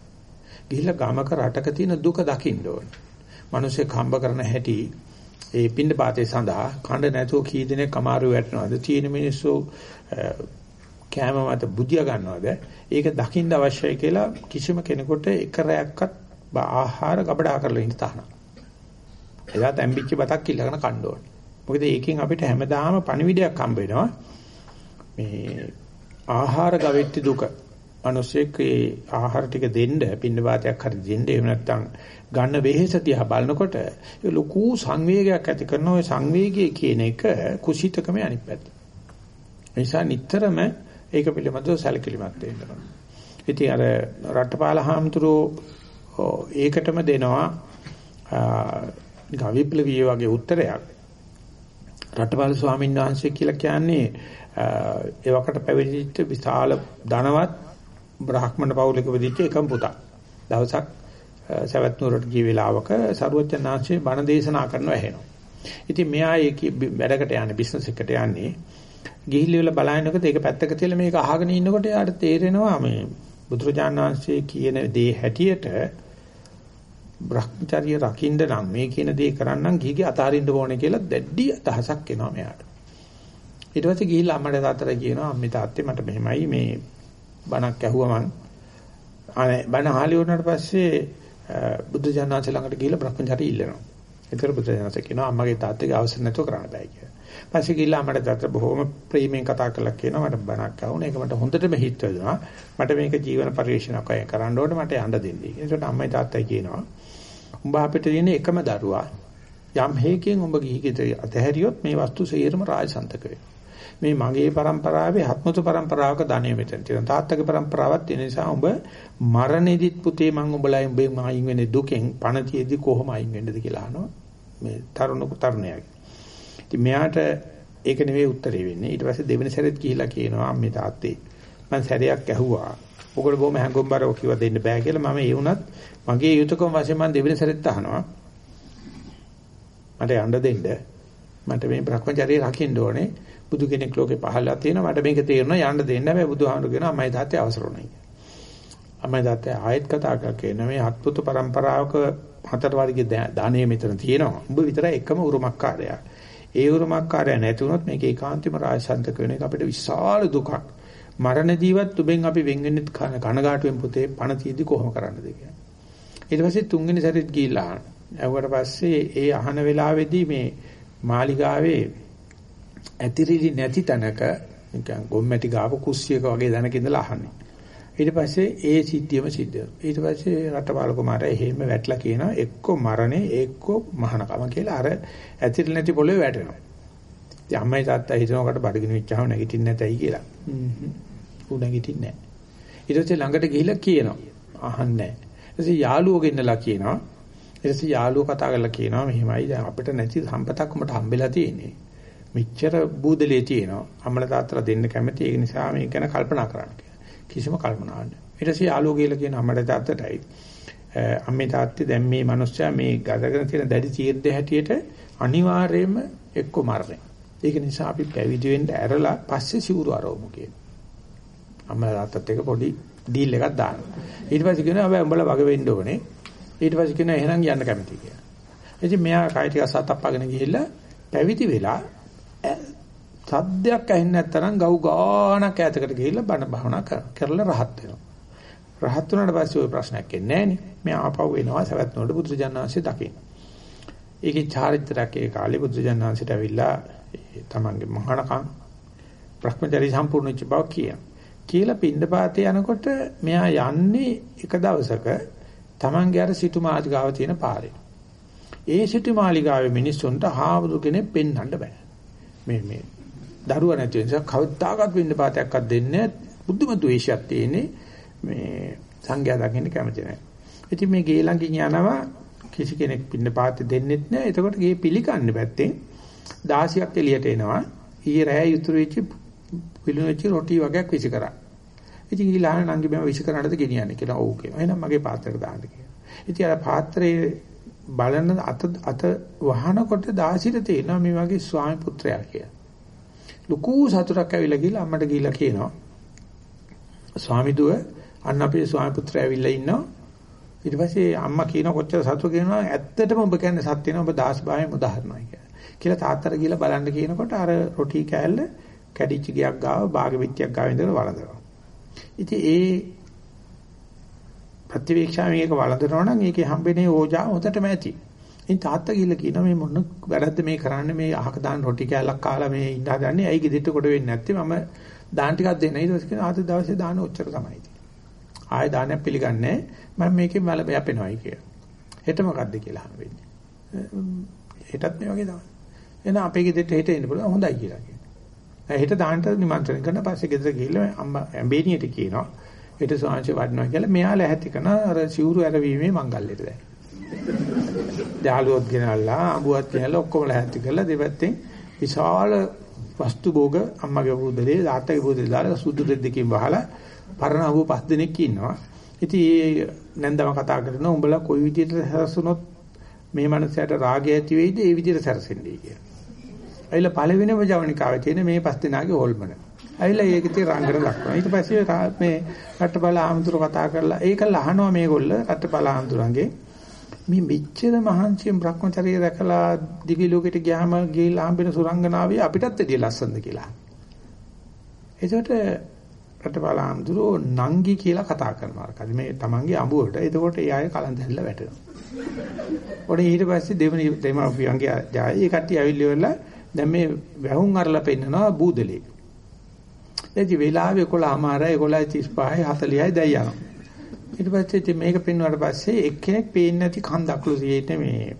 ගිහිල්ලා ගමක රටක තියෙන දුක දකින්න ඕන. මිනිස්සේ කම්බ කරන හැටි ඒ පින්දපාතේ සඳහා කඳ නැතුව කී දෙනෙක් අමාරු වැටෙනවද? තියෙන මිනිස්සු කෑම මත බුදියා ගන්නවද? ඒක දකින්න අවශ්‍යයි කියලා කිසිම කෙනෙකුට එක රැයක්වත් ආහාර ගබඩා කරලා ඉන්න තහනම්. එදා තැම්බිච්ච බතක් ඉල්ලගෙන කන්න ඕනේ. මොකද ඒකෙන් අපිට හැමදාම පණිවිඩයක් හම්බ වෙනවා. මේ ආහාර ගවෙට්ටි දුක. මිනිස්සෙක් ඒ ආහාර ටික දෙන්න පින්න වාතයක් හරි දෙන්න එහෙම නැත්නම් ගන්න වෙහෙස දිහා බලනකොට ඒ ලොකු සංවේගයක් ඇති කරන ওই සංවේගය කියන එක කුසිතකමේ අනිත් පැත්ත. ඒ නිසා නිතරම ඒක පිළිබඳව සැලකිලිමත් වෙන්න ඕනේ. ඉතින් අර රටපාල හාමුදුරුවෝ ඒකටම දෙනවා නිකන් විප්ලවීය වගේ උත්තරයක්. රටපාල ස්වාමීන් වහන්සේ කියලා කියන්නේ ඒ වකට පැවිදිච්ච විශාල ධනවත් බ්‍රාහ්මණ පවුලක වෙදිච්ච එකම පුතා. දවසක් සවැත් නුවරට ගිය වෙලාවක සරුවචනාංශේ බණ දේශනා කරනවා ඇහෙනවා. ඉතින් මෙයා ඒක වැඩකට යන්නේ බිස්නස් එකට යන්නේ. ගිහිල්ලා බලනකොට ඒක පැත්තක තියලා මේක අහගෙන ඉන්නකොට යාට තේරෙනවා මේ බුදුරජාණන් වහන්සේ කියන දේ හැටියට Brahmacharya රකින්න නම් මේ කියන දේ කරන්නම් ගිහිගේ අතාරින්න ඕනේ කියලා දැඩි අදහසක් එනවා මෙයාට. ඊට පස්සේ ගිහිල්ලා අම්මට තාත්තට කියනවා අම්මේ තාත්තේ මට මෙහෙමයි මේ බණක් ඇහුවා මං. අනේ බණ අහලි වුණාට පස්සේ බුදු ජානනාථ ළඟට ගිහිල්ලා Brahmacharya ඉල්ලනවා. ඒතර බුදු ජානනාථ කියනවා අම්මගේ තාත්තගේ අවසර නැතුව කරන්න බෑ කියලා. පස්සේ ගිහිල්ලා මට දත බොහොම ප්‍රේමයෙන් කතා කළා කියනවා මට බණක් ආවුනේ. ඒක මට හොඳටම හිත වැදුනා. මට මේක ජීවන පරිශ්‍රණයක් අය කරන්න ඕනේ මට යන්න දෙන්නේ. ඒකට අම්මයි තාත්තයි කියනවා. උඹ අපිට තියෙන එකම දරුවා. යම් හේකින් උඹ ගිහිගෙත අතහැරියොත් මේ වස්තු සේරම රාජසන්තක වෙනවා. මේ මගේ પરම්පරාවේ හත්මුතු પરම්පරාවක ධනෙ මෙතන තියෙනවා. තාත්තගේ પરම්පරාවත් ඒ නිසා උඹ මරණෙදිත් පුතේ මං උඹලා උඹේ මායින් වෙන්නේ දුකෙන් පණතියෙදි කොහොම අයින් වෙන්නද කියලා අහනවා. මේ තරුණ තරුණයාගේ. ඉතින් මෙයාට ඒක නෙවෙයි උත්තරේ වෙන්නේ. ඊට පස්සේ දෙවෙනි සැරේත් ගිහිලා කියනවා අම්මේ තාත්තේ මං සැරයක් ඇහුවා. ඔකට බොහොම හැඟුම්බරව කිව්වා දෙන්න බෑ කියලා මම ඒ වුණත් මගේ යුතුයකම වශයෙන් මම දෙවෙනි සැරේත් අහනවා. මට යන්න දෙන්න. මට මේ Brahmacharya රකින්න ඕනේ. බුදු කෙනෙක් ලෝකේ පහළලා තියෙනවා. මට මේක තේරෙනවා යන්න දෙන්න. හැබැයි බුදුහාමුදුරු කියනවා අම්මයි තාත්තේ අවසර උනායි. අම්මයි තාත්තේ ආයෙත් කතා කරගෙන මේ අත්පුත પરම්පරාවක හතර වර්ගයේ දානේ මෙතන තියෙනවා. උඹ විතරයි එකම උරුමකාරයා. ඒ උරුමකාරය නැති වුණොත් මේක ඒකාන්තම රාජසන්තක වෙන එක අපිට විශාල දුකක්. මරණ ජීවත් උඹෙන් අපි වෙන් වෙන්නේ කනගාටුවෙන් පුතේ පණ තියදී කොහොම කරන්නද කියලා. ඊට පස්සේ තුන්වෙනි සැරේත් ගිහිල්ලා අහන. ඇහුවට පස්සේ ඒ අහන වෙලාවේදී මේ මාලිගාවේ ඇතිරිලි නැති තැනක නිකන් ගොම්මැටි ගාව කුස්සියක වගේ දැනක ඉඳලා අහන්නේ. ඊට පස්සේ ඒ සිද්ධියම සිද්ධ වෙනවා. ඊට පස්සේ රටපාල කුමාරයා එහෙම වැටලා කියනවා එක්ක මරණේ එක්ක මහානකම කියලා අර ඇතිරිලි නැති පොළවේ වැටෙනවා. ඉතින් අම්මයි තාත්තා හිතනකොට බඩගිනි වෙච්චාම නැගිටින්නේ නැතයි කියලා. හ්ම්. ඌ නැගිටින්නේ නැහැ. ඊට පස්සේ ළඟට ගිහිල්ලා කියනවා. අහන්නේ නැහැ. ඊටසේ යාළුවෝ ගෙන්නලා කියනවා. ඊටසේ යාළුවෝ කතා කරලා කියනවා මෙහෙමයි දැන් අපිට නැති සම්පතක් උඹට හම්බෙලා තියෙන්නේ. මෙච්චර බූදලේ තියෙනවා. අම්මලා තාත්තලා දෙන්න කැමති ඒ නිසා මේක ගැන කල්පනා කරන්න. කිසිම කල්පනාවක් නැහැ. ඊටසේ යාළුවෝ කියලා කියන අම්මලා තාත්තටයි අම්මේ තාත්තේ දැන් මේ මිනිස්සයා මේ ගතගෙන තියෙන දැඩි තීරණය හැටියට අනිවාර්යයෙන්ම එක්ක මරණය. ඒක නිසා අපි පැවිදි වෙන්න ඇරලා පස්සේ සිවුරු අරවමු කියනවා. අම්මලා තාත්තත් එක පොඩි ඩීල් එකක් දානවා. ඊට පස්සේ කියනවා හැබැයි උඹලා වග වෙන්න ඕනේ. ඊට පස්සේ කියනවා එහෙනම් යන්න කැමතියි කියලා. ඉතින් මෙයා කයි ටික සතප්පගෙන ගිහිල්ලා පැවිදි වෙලා සද්දයක් ඇහෙන්නේ නැත්නම් ගව් ගානක් ඈතකට ගිහිල්ලා බණ භාවනා කරලා රහත් වෙනවා. රහත් වුණාට පස්සේ ওই ප්‍රශ්නයක් එන්නේ නැහනේ. මෙයා ආපහු එනවා සවැත් නෝඩ බුදුජානනාංශය දකින්න. ඒකේ චාරිත්‍රාක් ඒ කාලේ බුදුජානනාංශයට ඇවිල්ලා තමන්ගේ මහානකම් Brahmachari සම්පූර්ණ වෙච්ච බව කියන. කියලා පින්දපාතේ යනකොට මෙයා යන්නේ එක දවසක තමන්ගේ අර සිටු මාලිගාව තියෙන පාරේ. ඒ සිටු මාලිගාවේ මිනිස්සුන්ට හාමුදුර කෙනෙක් පෙන්වන්න බෑ. මේ මේ දරුවා නැති නිසා කවදාකවත් පින්දපාතයක්වත් දෙන්නේ බුද්ධම ද්වේෂයක් තියෙන්නේ මේ සංඝයා දකින්න කැමති නැහැ. ඉතින් මේ ගේ ළඟින් යනවා කිසි කෙනෙක් පින්දපාතේ දෙන්නෙත් නැහැ. එතකොට ගේ පිළිකන්නේ පැත්තෙන් 16ක් එළියට එනවා. ඊයේ රෑ යුතුරු වෙච්ච පිළිණු වෙච්ච රොටි වගේක් විසි කරා. ඉතින් ඊළඟ නංගි මම විසි කරන්නද ගෙනියන්නේ කියලා ඔව් කියනවා. එහෙනම් මගේ පාත්‍රයට දාන්න කියලා. ඉතින් අර පාත්‍රයේ බලන අත අත වහනකොට දාසිට තේනවා මේ වගේ ස්වාමි පුත්‍රයා කියලා. ලুকু සතුටක් ඇවිල්ලා ගිහලා අම්මට ගිහලා කියනවා. ස්වාමිදුව අන්න අපේ ස්වාමි පුත්‍රයා ඇවිල්ලා ඉන්නවා. ඊට පස්සේ අම්මා කියන කොච්චර සතුට කියනවා ඇත්තටම ඔබ කියන්නේ සත්‍ය නේ ඔබ දාස් භාවයෙන් උදාහරණයි කියලා. කියලා තාත්තට ගිහලා බලන්න කියනකොට අර රොටි කෑල්ල කැඩිච්ච ගියක් ගාව භාගෙ පිටියක් ගාව ඉඳලා වළඳනවා. ඉතින් ඒ ප්‍රතිවීක්ෂා මේක වළඳනවා නම් ඒකේ හම්බෙන්නේ ඕජා හොතටම ඇති. ඉතින් තාත්තා ගිහලා කියනවා මේ මොන වැරද්ද මේ කරන්නේ මේ අහක දාන රොටි කෑල්ලක් කාලා මේ ඉඳ හදන්නේ ඇයි ගෙදෙට්ට කොට වෙන්නේ නැත්තේ මම දාන ටිකක් දෙන්න ඊට පස්සේ කියනවා අද දවසේ දාන ඔච්චර තමයි තියෙන්නේ. ආයෙ දානයක් පිළිගන්නේ මම මේකේ මල යපෙනවයි කියලා. හෙට මොකද්ද කියලා හම්බෙන්නේ. හෙටත් මේ වගේ තමයි. එහෙනම් අපේ ගෙදරට හෙට එන්න පුළුවන් හොඳයි කියලා කියනවා. හෙට දාන්නට නිමන්ත්‍රණය කරන පස්සේ ගෙදර ගිහිල්ලා අම්මා ඇඹේනියට කියනවා. හෙට සෝංශ වඩනවා කියලා මෙයාලා ඇහැති කරන අර සිවුරු ඇරවීමේ මංගල්‍යයට දැන්. යාළුවොත් ගෙනල්ලා අඹුවත් ගෙනල්ලා ඔක්කොම ලැහැත්ති කරලා දෙපැත්තෙන් විශාල වස්තු භෝග අම්මගේ බුදලේ තාත්තගේ බුදලේ දාලා සුදු දෙකකින් වහලා පරණ අඹු පස් දෙනෙක් ඉන්නවා. ඉතින් ඒ නැන්දම කතා කරනවා උඹලා කොයි විදිහට සැරසුනොත් මේ මනසට රාගය ඇති වෙයිද ඒ විදිහට සැරසෙන්නේ කියලා. ඇයිලා පළවෙනිම ජවනිකාවේ තියෙන මේ පස් දෙනාගේ හොල්මන. ඇයිලා ඒකේ තියෙන රංගන දක්වනවා. ඊට පස්සේ මේ රට්ටපල ආමතුරු කතා කරලා ඒක ලහනවා මේගොල්ල රට්ටපල ආමතුරුන්ගේ මේ මෙච්චර මහන්සියෙන් Brahmacharya රැකලා දිවි ලෝකෙට ගියාම ගිහිල්ලා හම්බෙන සුරංගනාවිය අපිටත් එදිය ලස්සනද කියලා. එතකොට රටපල ආමතුරු නංගි කියලා කතා කරනවා. කද මේ තමන්ගේ අඹුවට. එතකොට ඒ අය කලන්ත හැදලා වැටෙනවා. ඔඩේ ඊට පස්සේ දෙවෙනි දෙමාපියන්ගේ ජායි ඒ කට්ටිය ඇවිල්ලා දැන් මේ වැහුම් අරලා පෙන්නනවා බූදලේ. එදි වෙලාවේ 11මාරයි 11:35යි 40යි දැන් යනවා. ඊට පස්සේ ඉතින් මේක පෙන්වුවාට පස්සේ එක්කෙනෙක් පේන්නේ නැති කන්දක්ලු තියෙන්නේ මේ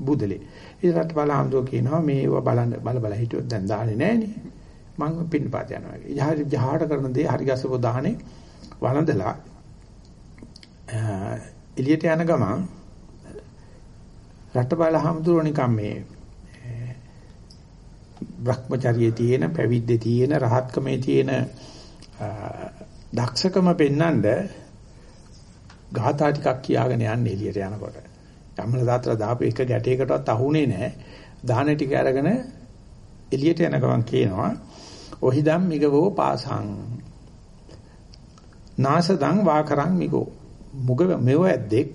බුදලේ. ඊටත් බලහම්දෝ කියනවා මේව බලන්න බල බල හිටියොත් දැන් දාන්නේ නැහනේ. මං පින්නපාත යනවා. යහරි ජහාට කරන දේ හරි ගස්සපො දාහනේ වළඳලා එළියට යන ගමන් රට බලහම්දුර නිකම් මේ භ්‍රමචර්යයේ තියෙන පැවිද්දේ තියෙන රහත්කමේ තියෙන දක්ෂකම පෙන්නඳ ගාථා ටිකක් කියාගෙන යන්නේ එළියට යනකොට. ධම්මල දාත්‍ර දාපු එක ගැටයකටවත් අහුනේ නැහැ. දාන ටික අරගෙන එළියට යන ගමන් කියනවා ඔහිදම් මිගවෝ පාසං නාසදං වාකරං මිගෝ මුග මෙව ඇද්දෙක්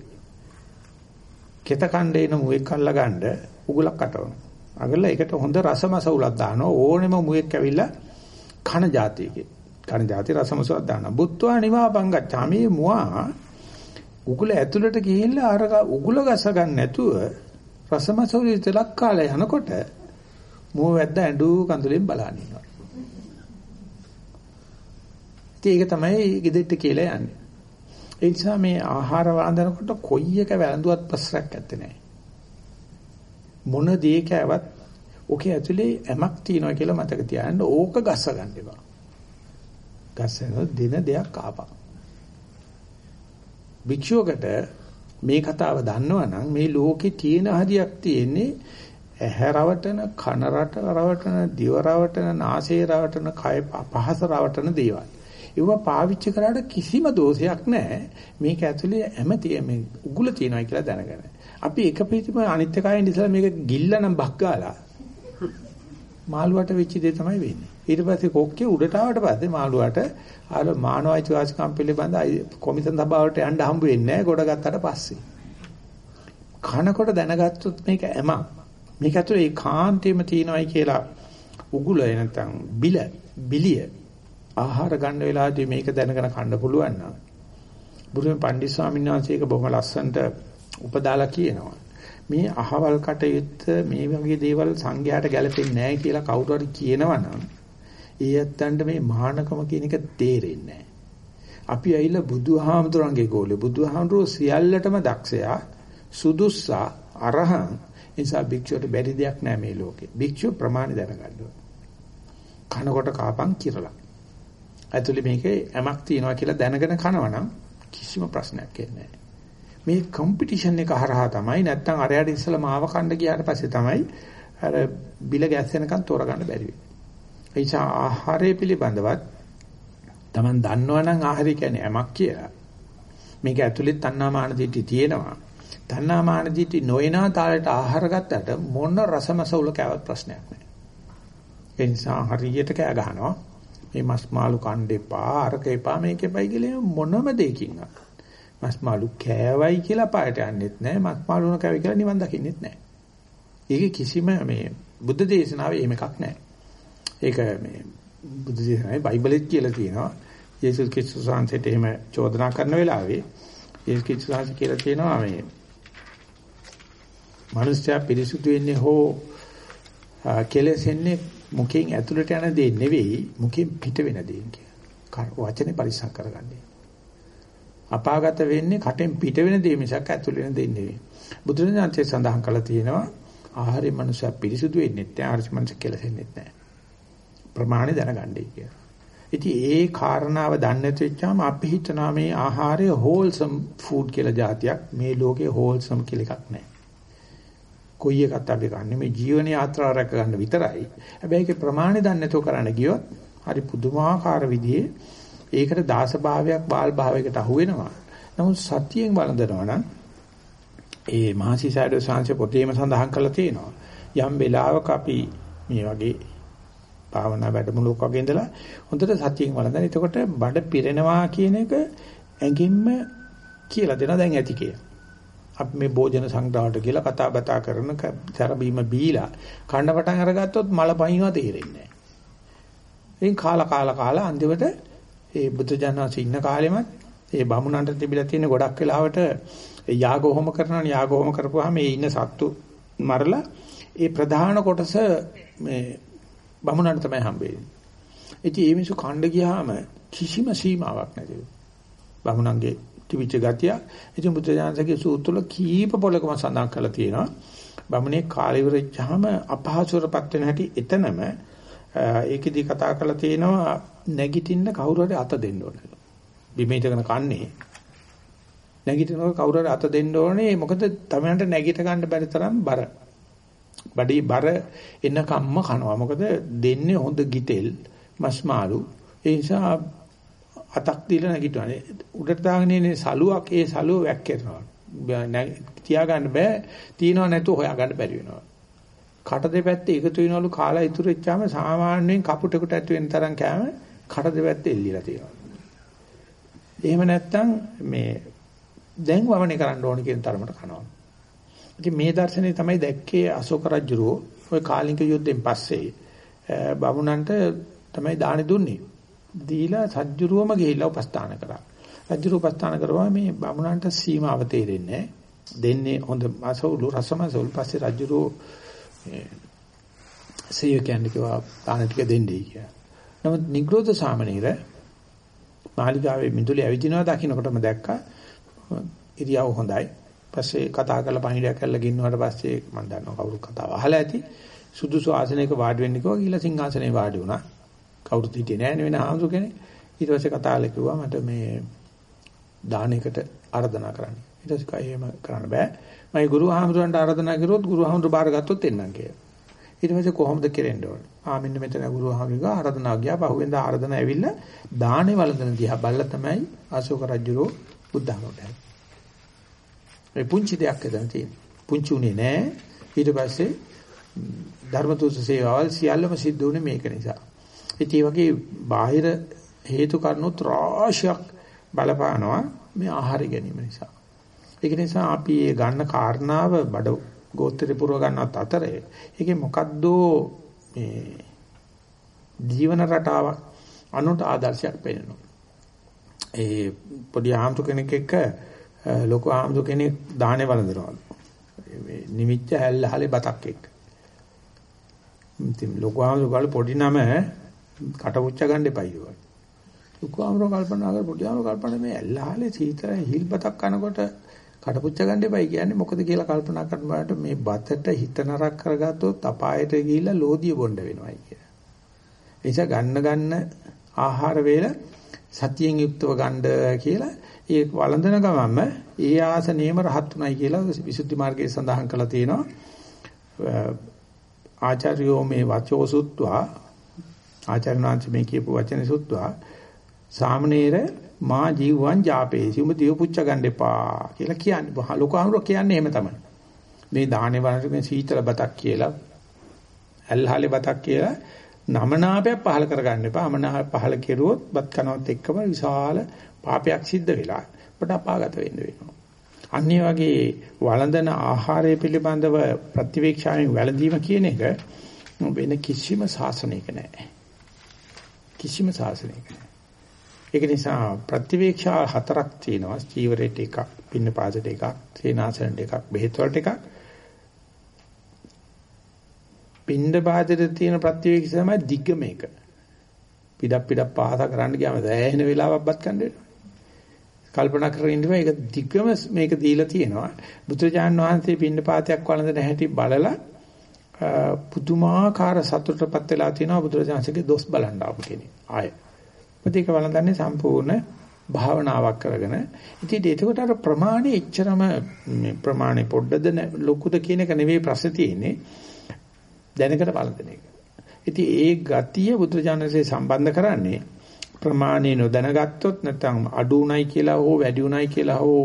කෙත කණ්ඩේන මුවෙක් අල්ල ගන්න උගලක් අටවනවා. අගල ඒකට හොඳ රසමස උලක් දානවා ඕනෙම මුවෙක් ඇවිල්ලා කන જાතියකේ. කන જાති රසමසක් දානවා. බුත්වා නිවා පංගච්ඡාමි මුවා උගුල ඇතුළට ගිහිල්ලා අර උගුල ගස ගන්න නැතුව රසමසෝලි තලක් කාලේ යනකොට මුව වැද්ද ඇඬු කඳුලෙන් බලන ඉන්නවා. ඒක තමයි ගෙදෙට්ට කියලා යන්නේ. ඒ නිසා මේ ආහාර වළඳනකොට කොයි එක වැළඳුවත් ප්‍රශ්නයක් නැත්තේ නෑ. මොන දේ කෑවත් ඔකේ ඇතුලේ ඇමක් තියෙනවා කියලා මතක තියාගන්න ඕක ගස්ස ගන්න එපා. ගස්සන දින දෙයක් ආපා. භික්ෂුවකට මේ කතාව දන්නවනම් මේ ලෝකේ තියෙන හදියක් තියෙන්නේ ඇහැ රවටන, කන රට රවටන, දිව රවටන, නාසය රවටන, කය පහස රවටන දේවල්. ඒව පාවිච්චි කරාට කිසිම දෝෂයක් නැහැ. මේක ඇතුලේ හැමතිය මේ උගුල තියෙනවා කියලා දැනගන්න. අපි එක පිටිම අනිත් එකයින් ඉස්සලා මේක ගිල්ලනම් බක් ගාලා මාළුවට වෙච්ච දේ තමයි වෙන්නේ. ඊට පස්සේ කොක්කේ උඩට ආවට පස්සේ මාළුවට අර මානව අයිතිවාසිකම් පිළිබඳ කොමිසම් සභාවට යන්න හම්බ වෙන්නේ නැහැ ගොඩ ගත්තට පස්සේ. කනකොට දැනගත්තොත් මේක ඇම. මේක ඇතුලේ ඒකාන්තයෙන්ම තියෙනවයි කියලා උගුල නැත්නම් බිල බිලිය ආහාර ගන්න වෙලාවදී මේක දැනගෙන කන්න පුළුවන් නම් බුදුන් පණ්ඩිත ස්වාමීන් වහන්සේ ඒක බොහොම ලස්සනට උපදාලා කියනවා. මේ අහවල් කටයුත්ත මේ වගේ දේවල් සංඝයාට ගැලපෙන්නේ නැහැ කියලා කවුරු හරි කියනවනම් ඒ ඇත්තන්ට මේ මහානකම කියන එක තේරෙන්නේ අපි ඇවිල්ලා බුදුහාමුදුරන්ගේ ගෝලේ බුදුහාමුදුරෝ සියල්ලටම දක්ෂයා සුදුස්සා අරහං නිසා භික්ෂුවට බැරි දෙයක් නැහැ මේ ලෝකේ. භික්ෂුව ප්‍රමාණ දැනගන්න කනකොට කාපන් කිරලා. ඇතුලේ මේකේ යමක් තියෙනවා කියලා දැනගෙන කනවනම් කිසිම ප්‍රශ්නයක් එන්නේ මේ කම්පිටිෂන් එක හරහා තමයි නැත්තම් අරයට ඉස්සලා මාව කණ්ඩ ගියාට පස්සේ තමයි අර බිල ගැස් වෙනකන් තෝරගන්න බැරි වෙන්නේ. ඒ නිසා ආහාරය පිළිබඳවත් Taman දන්නවනම් ආහාරය කියන්නේ යමක් කියලා. මේක ඇතුලේ තණ්හා මාන දිටි තියෙනවා. තණ්හා මාන දිටි නොයනා තාලෙට ආහාර ගත්තට මොන රසමසවුල කෑවත් ප්‍රශ්නයක් නැහැ. ඒ නිසා හරියට කෑ ගහනවා. මේ මස් මාළු කන්න එපා, අරක එපා, මේක එපයි කියලා මොනම දෙයකින්වත්. මස් මාළු කෑවයි කියලා පායට යන්නෙත් නැහැ. මස් මාළු න කෑවයි කියලා නිවන් දකින්නෙත් නැහැ. ඒකේ කිසිම මේ බුද්ධ දේශනාවේ එහෙම එකක් නැහැ. ඒක මේ බුද්ධ දේශනාවේ බයිබලෙත් කියලා තියෙනවා. යේසුස් ක්‍රිස්තුස් වහන්සේට එහෙම චෝදනා කරන වෙලාවේ යේසුස් ක්‍රිස්තුස් වහන්සේ කියලා තියෙනවා මේ මිනිස්යා පිරිසුදු වෙන්නේ හෝ කෙලෙසෙන්නේ මුඛයෙන් ඇතුළට යන දේ නෙවෙයි මුඛයෙන් පිට වෙන දේ කියලා. වචනේ පරිස්සම් කරගන්නේ. අපාගත වෙන්නේ කටෙන් පිට වෙන දේ මිසක් ඇතුළ වෙන දේ නෙවෙයි. බුදුරජාණන්සේ සඳහන් කළා තියෙනවා ආහාරය මනුෂ්‍ය පිරිසුදු වෙන්නේ නැහැ. ආහාරය මනුෂ්‍ය කෙලෙසෙන්නේ නැහැ. ප්‍රමාණය දැනගන්නයි කියලා. ඉතින් ඒ කාරණාව දන්නේ නැතිවම අපි හිතනවා මේ ආහාරය හෝල්සම් ෆුඩ් කියලා જાතියක් මේ ලෝකේ හෝල්සම් කියලා එකක් නැහැ. කොයි එකත් අපි ගන්න මේ ජීවන යාත්‍රාව රැක ගන්න විතරයි. හැබැයි ඒකේ ප්‍රමාණය දන්නේ නැතුව කරන්න ගියොත් හරි පුදුමාකාර විදිහේ ඒකට දාස භාවයක් බාල් භාවයකට අහු වෙනවා. නමුත් සතියෙන් වළඳනවා නම් ඒ මහසිසාරද සංශ පොතේම සඳහන් කරලා තියෙනවා. යම් වෙලාවක අපි මේ වගේ භාවනා වැඩමුළුවක් වගේ ඉඳලා හොඳට සතියෙන් වළඳන. එතකොට බඩ පිරෙනවා කියන එක ඇඟින්ම කියලා දෙනවා දැන් ඇති කියලා. අපි මේ භෝජන සංග්‍රහවට කියලා කතා බතා කරන සරබීම බීලා කන්න පටන් අරගත්තොත් මල පහිනවා තේරෙන්නේ නැහැ. එයින් කාලා කාලා කාලා අන්තිමට ඒ බුද්ධ ජනවාසී ඉන්න කාලෙමත් ඒ බමුණන්ට තිබිලා තියෙන ගොඩක් වෙලාවට යාග හෝම කරනවනේ යාග හෝම කරපුවාම මේ ඉන්න සත්තු මරලා ඒ ප්‍රධාන කොටස මේ බමුණන්ට තමයි හම්බෙන්නේ. ඉතින් ඒ මිනිස්සු කණ්ඩ ගියාම කිසිම සීමාවක් නැතිව. බමුණන්ගේ තිබිච්ච ගතිය. ඉතින් බුදුජානකගේ සූත්‍රවල කීප පොලකම සඳහන් කරලා තියෙනවා. බමුණේ කාලය ඉවරෙච්චාම අපහසුරපත් වෙන හැටි එතනම ඒකෙදි කතා කරලා තියෙනවා නැගිටින්න කවුරු හරි අත දෙන්න ඕනේ. බිමේ ඉඳගෙන කන්නේ නැගිටිනකොට කවුරු හරි අත දෙන්න ඕනේ. මොකද තමන්ට නැගිට ගන්න බැරි තරම් බර. බඩේ බර එන කම්ම කනවා. මොකද දෙන්නේ හොඳ ගිතෙල් මස් මාළු. ඒ නිසා අතක් දීලා නැගිටවනේ. උඩට දාගෙන ඉන්නේ සලුවක් ඒ සලුව වැක්කිරනවා. තියාගන්න බෑ. තියනව නැතුව හොයාගන්න බැරි වෙනවා. කට දෙපැත්තේ එකතු වෙනවලු කාලා ඉතුරු වෙච්චාම සාමාන්‍යයෙන් කපුටෙකුට ඇති වෙන තරම් කෑම කට දෙපැත්තේ එල්ලීලා තියෙනවා. එහෙම නැත්තම් මේ දැන් වවණේ කරන්න ඕන කියන තරමට කනවා. ඉතින් මේ දර්ශනේ තමයි දැක්කේ අශෝක රජුරෝ ওই කාලිංග යුද්ධෙන් පස්සේ බමුණන්ට තමයි දානි දුන්නේ. දීලා සජ්ජුරුවම ගිහිල්ලා උපස්ථාන කරා. රජුරු උපස්ථාන කරුවා මේ බමුණන්ට සීමාව තේරෙන්නේ දෙන්නේ හොඳ අසවුලු රසමසවුල් පස්සේ රජුරෝ සේවකයන් කිව්වා දාන ටික දෙන්නයි කියලා. නමුත් නිග්‍රෝධ සාමණේර මාලිගාවේ මිදුලේ ඇවිදිනවා දකින්නකොටම දැක්කා ඉරියව් හොඳයි. පස්සේ කතා කරලා පණිඩයක් කරලා ගින්නුවාට පස්සේ මම දන්නවා කවුරු කතාව අහලා ඇති. සුදුසු ආසනයක වාඩි වෙන්න කිව්වා ගිහලා සිංහාසනේ වාඩි වුණා. කවුරුත් හිටියේ නැහැ නේ වෙන ආමසු කෙනෙක්. ඊට පස්සේ කතාවල කිව්වා මට මේ දානයකට ආරාධනා කරන්න. ඊට පස්සේ කයි එහෙම කරන්න බෑ. මම ගුරු ආමතුන්ට ආරාධනා කරොත් ගුරු ආමතුන් බාරගත්තොත් එන්නම් කියලා. ඊට පස්සේ කොහොමද කෙරෙන්න ඕනේ? ආ මෙන්න මෙතන ගුරු ආමතුන්ගේ ආරාධනා ගියා. පහුවෙන්ද ආරාධනා ඇවිල්ලා දානේ වළඳන දිහා බල්ලා තමයි අශෝක රජුරෝ බුද්ධහමට. ඒ පුංචි දෙයක් එතන තියෙනවා. පුංචි උනේ නෑ. ඊට පස්සේ ධර්මතුස සේවාවල් සියල්ලම සිද්ධ වුණේ මේක නිසා. ඉතින් වගේ බාහිර හේතු කාරණොත් රාශියක් බලපානවා මේ ආහාර ගැනීම නිසා. ඒක නිසා අපි මේ ගන්න කාරණාව බඩ ගෝත්‍රේ පුරව ගන්නත් අතරේ ඒකේ මොකද්ද මේ ජීවන රටාවක් අනුට ආදර්ශයක් පෙන්නනවා. ඒ පොඩි ආම්තු කෙනෙක් එක්ක ලොකු ආම්තු කෙනෙක් දාහනේ වළඳනවා. මේ නිමිච්ච හැල්ලහලේ බතක් එක්ක. ඉතින් ලොකු ආම්තු ගාල පොඩි නම කටපුච්ච ගන්න එපා කියලා. ලොකු ආම්තු කල්පනා කර පොඩි ආම්තු කල්පනා මේ ඇල්ලහලේ සීතල හිල් බතක් කනකොට කටපුච්ච ගන්න එපයි කියන්නේ මොකද කියලා කල්පනා කරන බාට මේ බතට හිත නරක කරගත්තොත් අපායට ගිහිල්ලා ලෝදිය බොණ්ඩ වෙනවයි කියලා. ඒ නිසා ගන්න ගන්න ආහාර වේල සතියෙන් යුක්තව ගන්න කියලා ඒ වළඳන ගමන්ම ඒ ආසනේම රහත් උනායි කියලා විසුද්ධි මාර්ගයේ සඳහන් කරලා තියෙනවා. ආචාර්යෝ මේ වචෝ සුත්වා ආචාර්යනාංශ මේ කියපු වචන සුත්වා සාමනීර මා ජීවං ජාපේසි උඹ දිව පුච්ච ගන්න එපා කියලා කියන්නේ. ලොකු අහුර කියන්නේ එහෙම තමයි. මේ දාහනේ වලට සීතල බතක් කියලා ඇල්හාලේ බතක් කියලා නමනාපයක් පහල කරගන්න එපා. අමනාප පහල කෙරුවොත් බත් කනවත් එක්කම විශාල පාපයක් සිද්ධ වෙලා අපට අපාගත වෙන්න වෙනවා. අනිත් වගේ වළඳන ආහාරය පිළිබඳව ප්‍රතිවේක්ෂාවෙන් වැළඳීම කියන එක වෙන කිසිම සාසනයක නැහැ. කිසිම සාසනයක නැහැ. ඒක නිසා ප්‍රතිවේක්ෂා හතරක් තියෙනවා. චීවරයට එකක්, පින්න පාදයට එකක්, සේනාසනට එකක්, බෙහෙත් වලට එකක්. පින්න පාදයට තියෙන ප්‍රතිවේක්ෂා තමයි දිග්ග මේක. පිටක් පිටක් පාස කරන්න ගියාම දැහැහෙන වෙලාවක් බත් කන්න වෙනවා. කල්පනා කරගෙන ඉන්නවා ඒක දිග්ගම මේක දීලා තියෙනවා. බුදුරජාණන් වහන්සේ පින්න පාතයක් වළඳන හැටි බලලා පුදුමාකාර සතුටටපත් වෙලා තියෙනවා බුදුරජාණන්සේගේ දොස් බලන්න ආපු කෙනෙක්. ආය. මොකද ඒක වළඳන්නේ සම්පූර්ණ භාවනාවක් කරගෙන. ඉතින් ඒකට අර ප්‍රමාණය එච්චරම මේ ප්‍රමාණය පොඩ්ඩද ලොකුද කියන එක නෙවෙයි ප්‍රශ්නේ තියෙන්නේ. දැනකට වළඳන එක. ඉතින් ඒ ගතිය බුදුරජාණන්සේ සම්බන්ධ කරන්නේ ප්‍රමාණය නොදැනගත්තොත් නැත්නම් අඩු උණයි කියලා හෝ වැඩි උණයි කියලා හෝ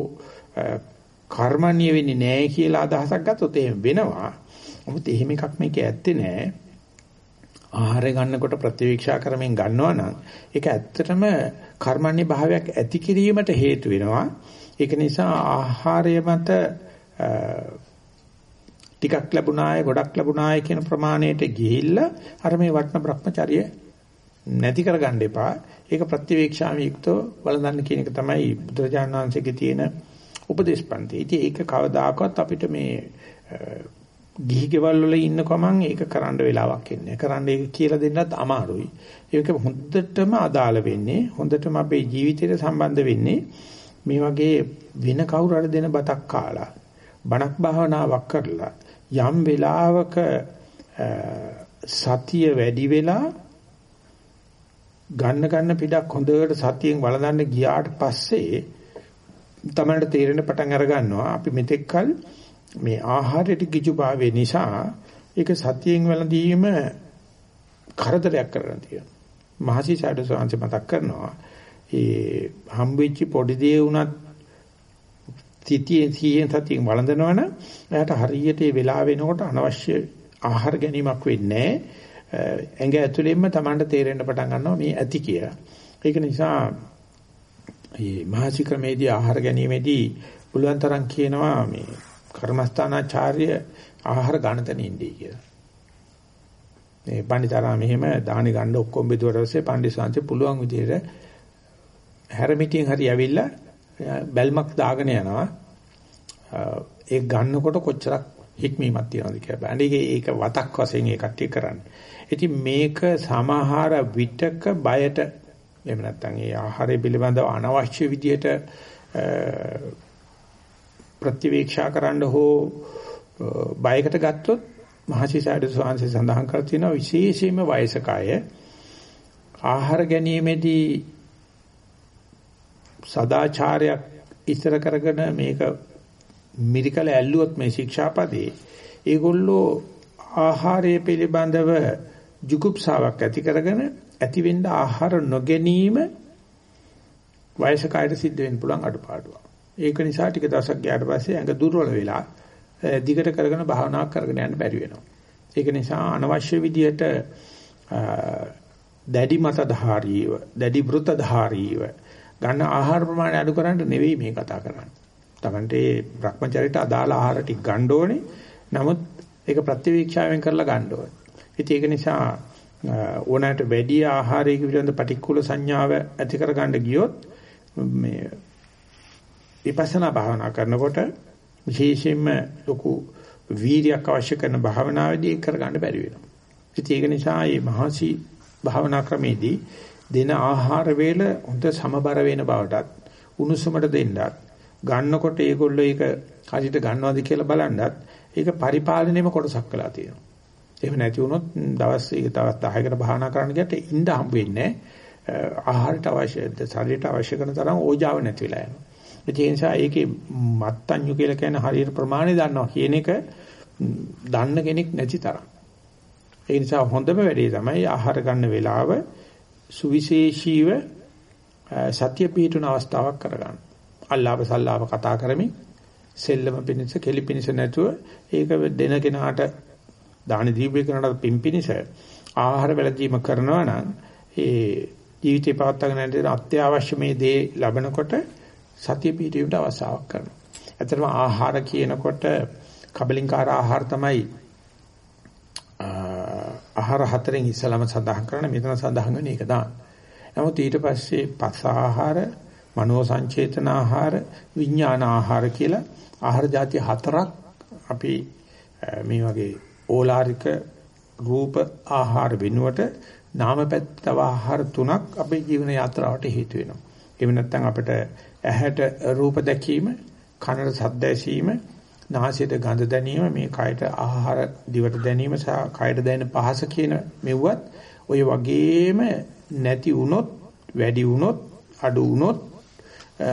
කර්මණීය වෙන්නේ නැහැ කියලා අදහසක් ගත්තොත් එහෙම වෙනවා. නමුත් එහෙම එකක් මේකේ ඇත්තේ නැහැ. ආහාරය ගන්නකොට ප්‍රතිවීක්ෂා කරමින් ගන්නවා නම් ඒක ඇත්තටම කර්මන්නේ භාවයක් ඇති කිරීමට හේතු වෙනවා. ඒක නිසා ආහාරය මත ටිකක් ලැබුණාය ගොඩක් ලැබුණාය කියන ප්‍රමාණයට ගිහිල්ලා අර මේ වටන Brahmacharya නැති කරගන්න එපා. ඒක ප්‍රතිවීක්ෂාවෙ යුක්තව බලන්න කියන එක තමයි බුදුරජාණන් වහන්සේගේ තියෙන උපදේශපන්ති. ඉතින් ඒක කවදාකවත් අපිට මේ ගිහි ගෙවල් වල ඉන්න කමං ඒක කරන්න වෙලාවක් එන්නේ. කරන්න ඒක කියලා දෙන්නත් අමාරුයි. ඒක හොඳටම අදාළ වෙන්නේ හොඳටම අපේ ජීවිතයට සම්බන්ධ වෙන්නේ මේ වගේ වෙන කවුරු හරි දෙන බතක් කාලා බණක් භාවනාවක් කරලා යම් වෙලාවක සතිය වැඩි වෙලා ගන්න ගන්න පිටක් හොඳට සතියෙන් වළඳන්න ගියාට පස්සේ තමයි තේරෙන පටන් අර ගන්නවා අපි මෙතෙක්කල් මේ ආහාරයට කිචුභාවය නිසා ඒක සතියෙන් වැළඳීම කරදරයක් කරගෙන තියෙනවා. මහසි සාඩ සෝංශ මතක් කරනවා. ඒ හම්බෙච්ච පොඩි දේ වුණත් තිතියෙන් සියෙන් සතියෙන් වළඳනවනම් එයාට හරියට ඒ වෙලාව වෙනකොට අනවශ්‍ය ආහාර ගැනීමක් වෙන්නේ ඇඟ ඇතුළෙන්ම Tamanට තේරෙන්න පටන් ගන්නවා මේ ඇති කියලා. ඒක නිසා මේ මහසි ක්‍රමේදී ආහාර ගැනීමේදී පුළුවන් තරම් කියනවා මේ කර්මස්ථානාචාර්ය ආහාර ගන්න තැන ඉන්නේ කියලා. මේ පණ්ඩිතාරාම මෙහෙම දාහනේ ගන්න ඔක්කොම බෙදුවට පස්සේ පණ්ඩිත පුළුවන් විදිහට හැරමිටියෙන් හරි ඇවිල්ලා බැල්මක් දාගෙන යනවා. ඒ ගන්නකොට කොච්චරක් හික්මීමක් තියනවද කියලා බලන්න. ඒක ඒක වතක් වශයෙන් ඒ කට්ටිය කරන්නේ. ඉතින් මේක සමහර විටක බයට එහෙම නැත්නම් ඒ ආහාරය පිළිබඳව අනවශ්‍ය විදියට ප්‍රතිවීක්ෂා කරන්න හෝ බයකට ගත්තොත් මහසිසාරද ස්වාමීන් සඳහන් කර තියෙනවා විශේෂයෙන්ම වයසක අය ආහාර ගැනීමේදී සදාචාරයක් ඉස්සර කරගෙන මේක මිරිකල ඇල්ලුවොත් මේ ශික්ෂාපදේ ඒගොල්ලෝ ආහාරය පිළිබඳව ජුගුප්සාවක් ඇති කරගෙන ඇති වෙන්න ආහාර නොගැනීම වයසකයට සිද්ධ වෙන්න පුළුවන් අඩපාඩුවක්. ඒක නිසා ටික දවසක් ගියාට පස්සේ ඇඟ දුර්වල වෙලා දිගට කරගෙන භාවනාවක් කරගෙන යන්න බැරි වෙනවා. ඒක නිසා අනවශ්‍ය විදියට දැඩි මතධාරීව, දැඩි වෘතධාරීව ගන්න ආහාර ප්‍රමාණය අඩු කරන්න නෙවෙයි මේ කතා කරන්නේ. තමන්ට භ්‍රමචරිත අදාළ ආහාර ටික ගන්න ඕනේ. නමුත් ඒක ප්‍රතිවීක්ෂාවෙන් කරලා ගන්න ඕනේ. ඉතින් ඒක නිසා ඕනෑමට වැඩි ආහාරයක පිළිබඳ පටික්කුල සංඥාව ඇති කර ගන්න ගියොත් මේ විපස්සනා භාවනා කරනකොට විශේෂයෙන්ම ලොකු වීරියක් අවශ්‍ය කරන භාවනාවේදී ඒක කරගන්න බැරි වෙනවා. ඉතින් ඒක නිසා මේ මහසි භාවනා ක්‍රමේදී දෙන ආහාර වේල හොඳ සමබර වෙන බවටත් උණුසුමට දෙන්නත් ගන්නකොට ඒගොල්ලෝ ඒක හරියට ගන්නවද කියලා බලන්නත් ඒක පරිපාලනයේම කොටසක් වෙලා තියෙනවා. එහෙම නැති වුණොත් දවස් ඒක තවත් 10කට භාවනා කරන්න ගියට ඉන්න හම්බ වෙන්නේ ආහාරයට අවශ්‍ය ශරීරයට අවශ්‍ය කරන තරම් ඕජාව නැති වෙලා යනවා. ඒ නිසා ඒකේ මත්ඤ්‍යු කියලා කියන හරියට ප්‍රමාණය දන්නවා කියන එක දන්න කෙනෙක් නැති තරම්. ඒ නිසා හොඳම වැඩේ තමයි ආහාර ගන්න වෙලාව සුවිශේෂීව සතිය පිහිටුන අවස්ථාවක් කරගන්න. අල්ලාප සල්ලාප කතා කරමින් සෙල්ලම පිණිස කෙලි පිණිස නැතුව ඒක දෙන කෙනාට දාන දීපේ කරනට පිම්පිනිස ආහාර වැළඳීම කරනවා නම් ඒ ජීවිතේ පවත්වාගෙන යන අත්‍යවශ්‍ය මේ දේ ලැබනකොට සතිය පිහිටීමට අවශ්‍යාවක් කරනවා. ඇත්තටම ආහාර කියනකොට කබලින්කාර ආහාර තමයි ආහාර හතරෙන් ඉස්සලම සඳහන් කරන මෙතන සඳහන් වෙන එක දාන්න. නමුත් ඊට පස්සේ පස් ආහාර, මනෝ සංචේතන ආහාර, විඥාන ආහාර කියලා ආහාර જાති හතරක් අපි මේ වගේ ඕලාරික රූප ආහාර වෙනුවට නාමපැත්ත ආහාර තුනක් අපේ ජීවන යාත්‍රාවට හේතු වෙනවා. එහෙම නැත්නම් අපිට ඇහැට රූප දැකීම, කනට ශබ්ද ඇසීම, නාසයට ගඳ දැනීම, මේ කයට ආහාර දිවට දැනීම සහ කයට දැනෙන පහස කියන මෙව්වත් ඔය වගේම නැති වුණොත්, වැඩි වුණොත්, අඩු වුණොත්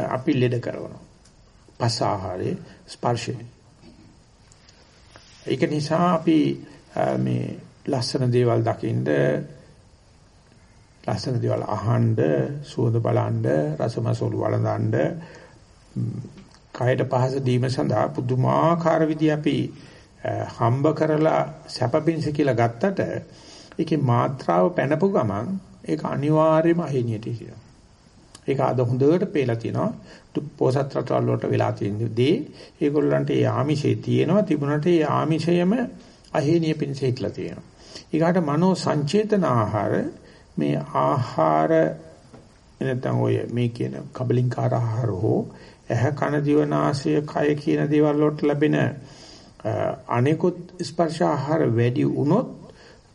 අපි ලෙඩ කරනවා. පස ආහාරයේ ස්පර්ශය. ඒක නිසා අපි මේ ලස්සන දේවල් දකින්ද ලස්සන දේවල් අහන්න, සුවඳ බලන්න, රසමසොළු වළඳන්න, කයට පහස දීම සඳහා පුදුමාකාර විදිහ අපි හම්බ කරලා සැපපින්ස කියලා ගත්තට ඒකේ මාත්‍රාව පැනපු ගමන් ඒක අනිවාර්යයෙන්ම අහිණියට හිටිනවා. ඒක අද හොඳට පේලා තියෙනවා. පෝසත් රටවල් වලට වෙලා තියෙන දේ ඒගොල්ලන්ට ඒ ආමිෂේ තියෙනවා තිබුණට ඒ ආමිෂයම අහිණිය පිණිස හිටලා තියෙනවා. ඊගාට මනෝ සංචේතන ආහාර මේ ආහාර නැත්නම් ඔය මේ කියන කබලින්කාර ආහාර හෝ ඇහ කන දිව නාසය කය කියන දේවල් වලට ලැබෙන අනෙකුත් ස්පර්ශ ආහාර වැඩි වුණොත්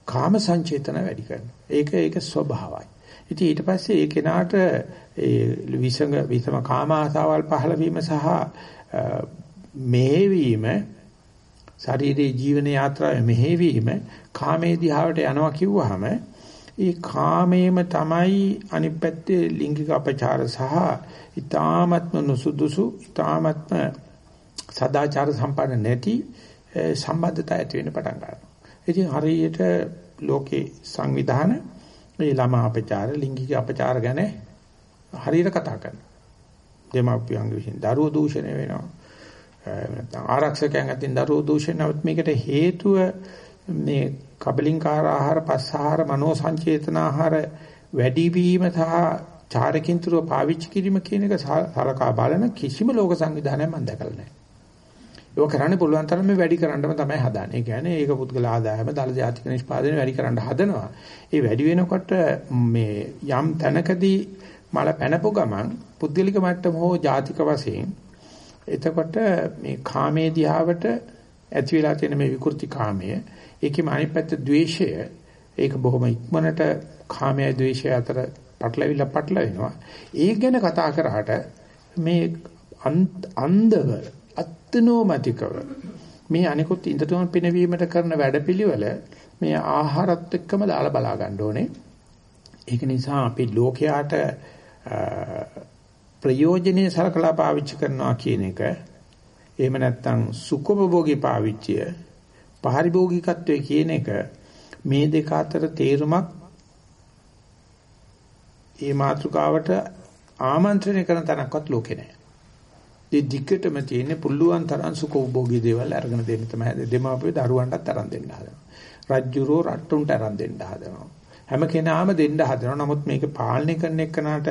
කාම සංචේතන වැඩි කරනවා. ඒක ඒක ස්වභාවයි. ඉතින් ඊට පස්සේ ඒ කෙනාට ඒ විසඟ විසම කාම ආසාවල් පහළ වීම සහ මෙහෙවීම ශාරීරික ජීවන යාත්‍රාවේ මෙහෙවීම කාමයේ දිහාවට යනවා කිව්වහම ඒ කාමයේම තමයි අනිත් පැත්තේ ලිංගික අපචාර සහ ඊ타මත්ම නුසුදුසු ඊ타මත්ම සදාචාර සම්පන්න නැති සම්බන්ධතා ඇති වෙන්න පටන් ගන්නවා. ඉතින් හරියට ලෝකේ සංවිධාන මේ ළමා අපචාර ලිංගික අපචාර ගැන හරියට කතා කරනවා. දෙමාපියන්ගේ විසින් දරුවෝ දූෂණය වෙනවා. නැත්නම් ආරක්ෂකයන් අතින් දරුවෝ දූෂණයවත් මේකට හේතුව මේ කබලින්කාර ආහාර පස්සාහාර මනෝ සංචේතන ආහාර වැඩි වීම සහ චාරකින්තුරව පාවිච්චි කිරීම කියන එක සලකා බලන කිසිම ලෝක සංවිධානයක් මම දැකලා නැහැ. ඒක කරන්න පුළුවන් තරම් මේ වැඩි කරන්නම තමයි හදන්නේ. ඒ කියන්නේ ඒක පුද්ගල ආදායම දල ජාතික නිෂ්පාදනය වැඩි කරන්න හදනවා. ඒ වැඩි වෙනකොට මේ යම් තැනකදී මල පැනපු ගමන් පුද්ගලික මට්ටම හෝ ජාතික වශයෙන් එතකොට මේ කාමයේ දිහාවට ඇති වෙලා තියෙන මේ විකෘති කාමය ඒකෙම අනිත් පැත්ත ද්වේෂය. ඒක බොහොම ඉක්මනට කාමයේ ද්වේෂය අතර පටලවිලා පටලවෙනවා. ඒක ගැන කතා කරාට මේ අන්ධව අත්නෝමතිකව මේ අනිකුත් ඉන්ද්‍රතුන් පිනවීමට කරන වැඩපිළිවෙල මේ ආහාරත් එක්කම දාලා බලා ගන්න ඕනේ. ඒක නිසා අපි ලෝකයාට ප්‍රයෝජනේ සලකලා පාවිච්චි කරනවා කියන එක. එහෙම නැත්නම් සුඛෝපභෝගී පාවිච්චිය පාරිභෝගිකත්වයේ කියන එක මේ දෙක අතර තේරුමක් ඒ මාතෘකාවට ආමන්ත්‍රණය කරන තරක්වත් ලෝකේ නැහැ. ඒ දිගටම තියෙන පුල්ලුවන් තරම් සුඛෝපභෝගී දේවල් අරගෙන දෙන්න තමයි දෙමාපිය දරුවන්ටත් තරම් දෙන්න හදනවා. රජ්ජුරෝ රට්ටුන්ට තරම් දෙන්න හදනවා. හැම කෙනාම දෙන්න හදනවා. නමුත් මේක පාලනය කරන එකනට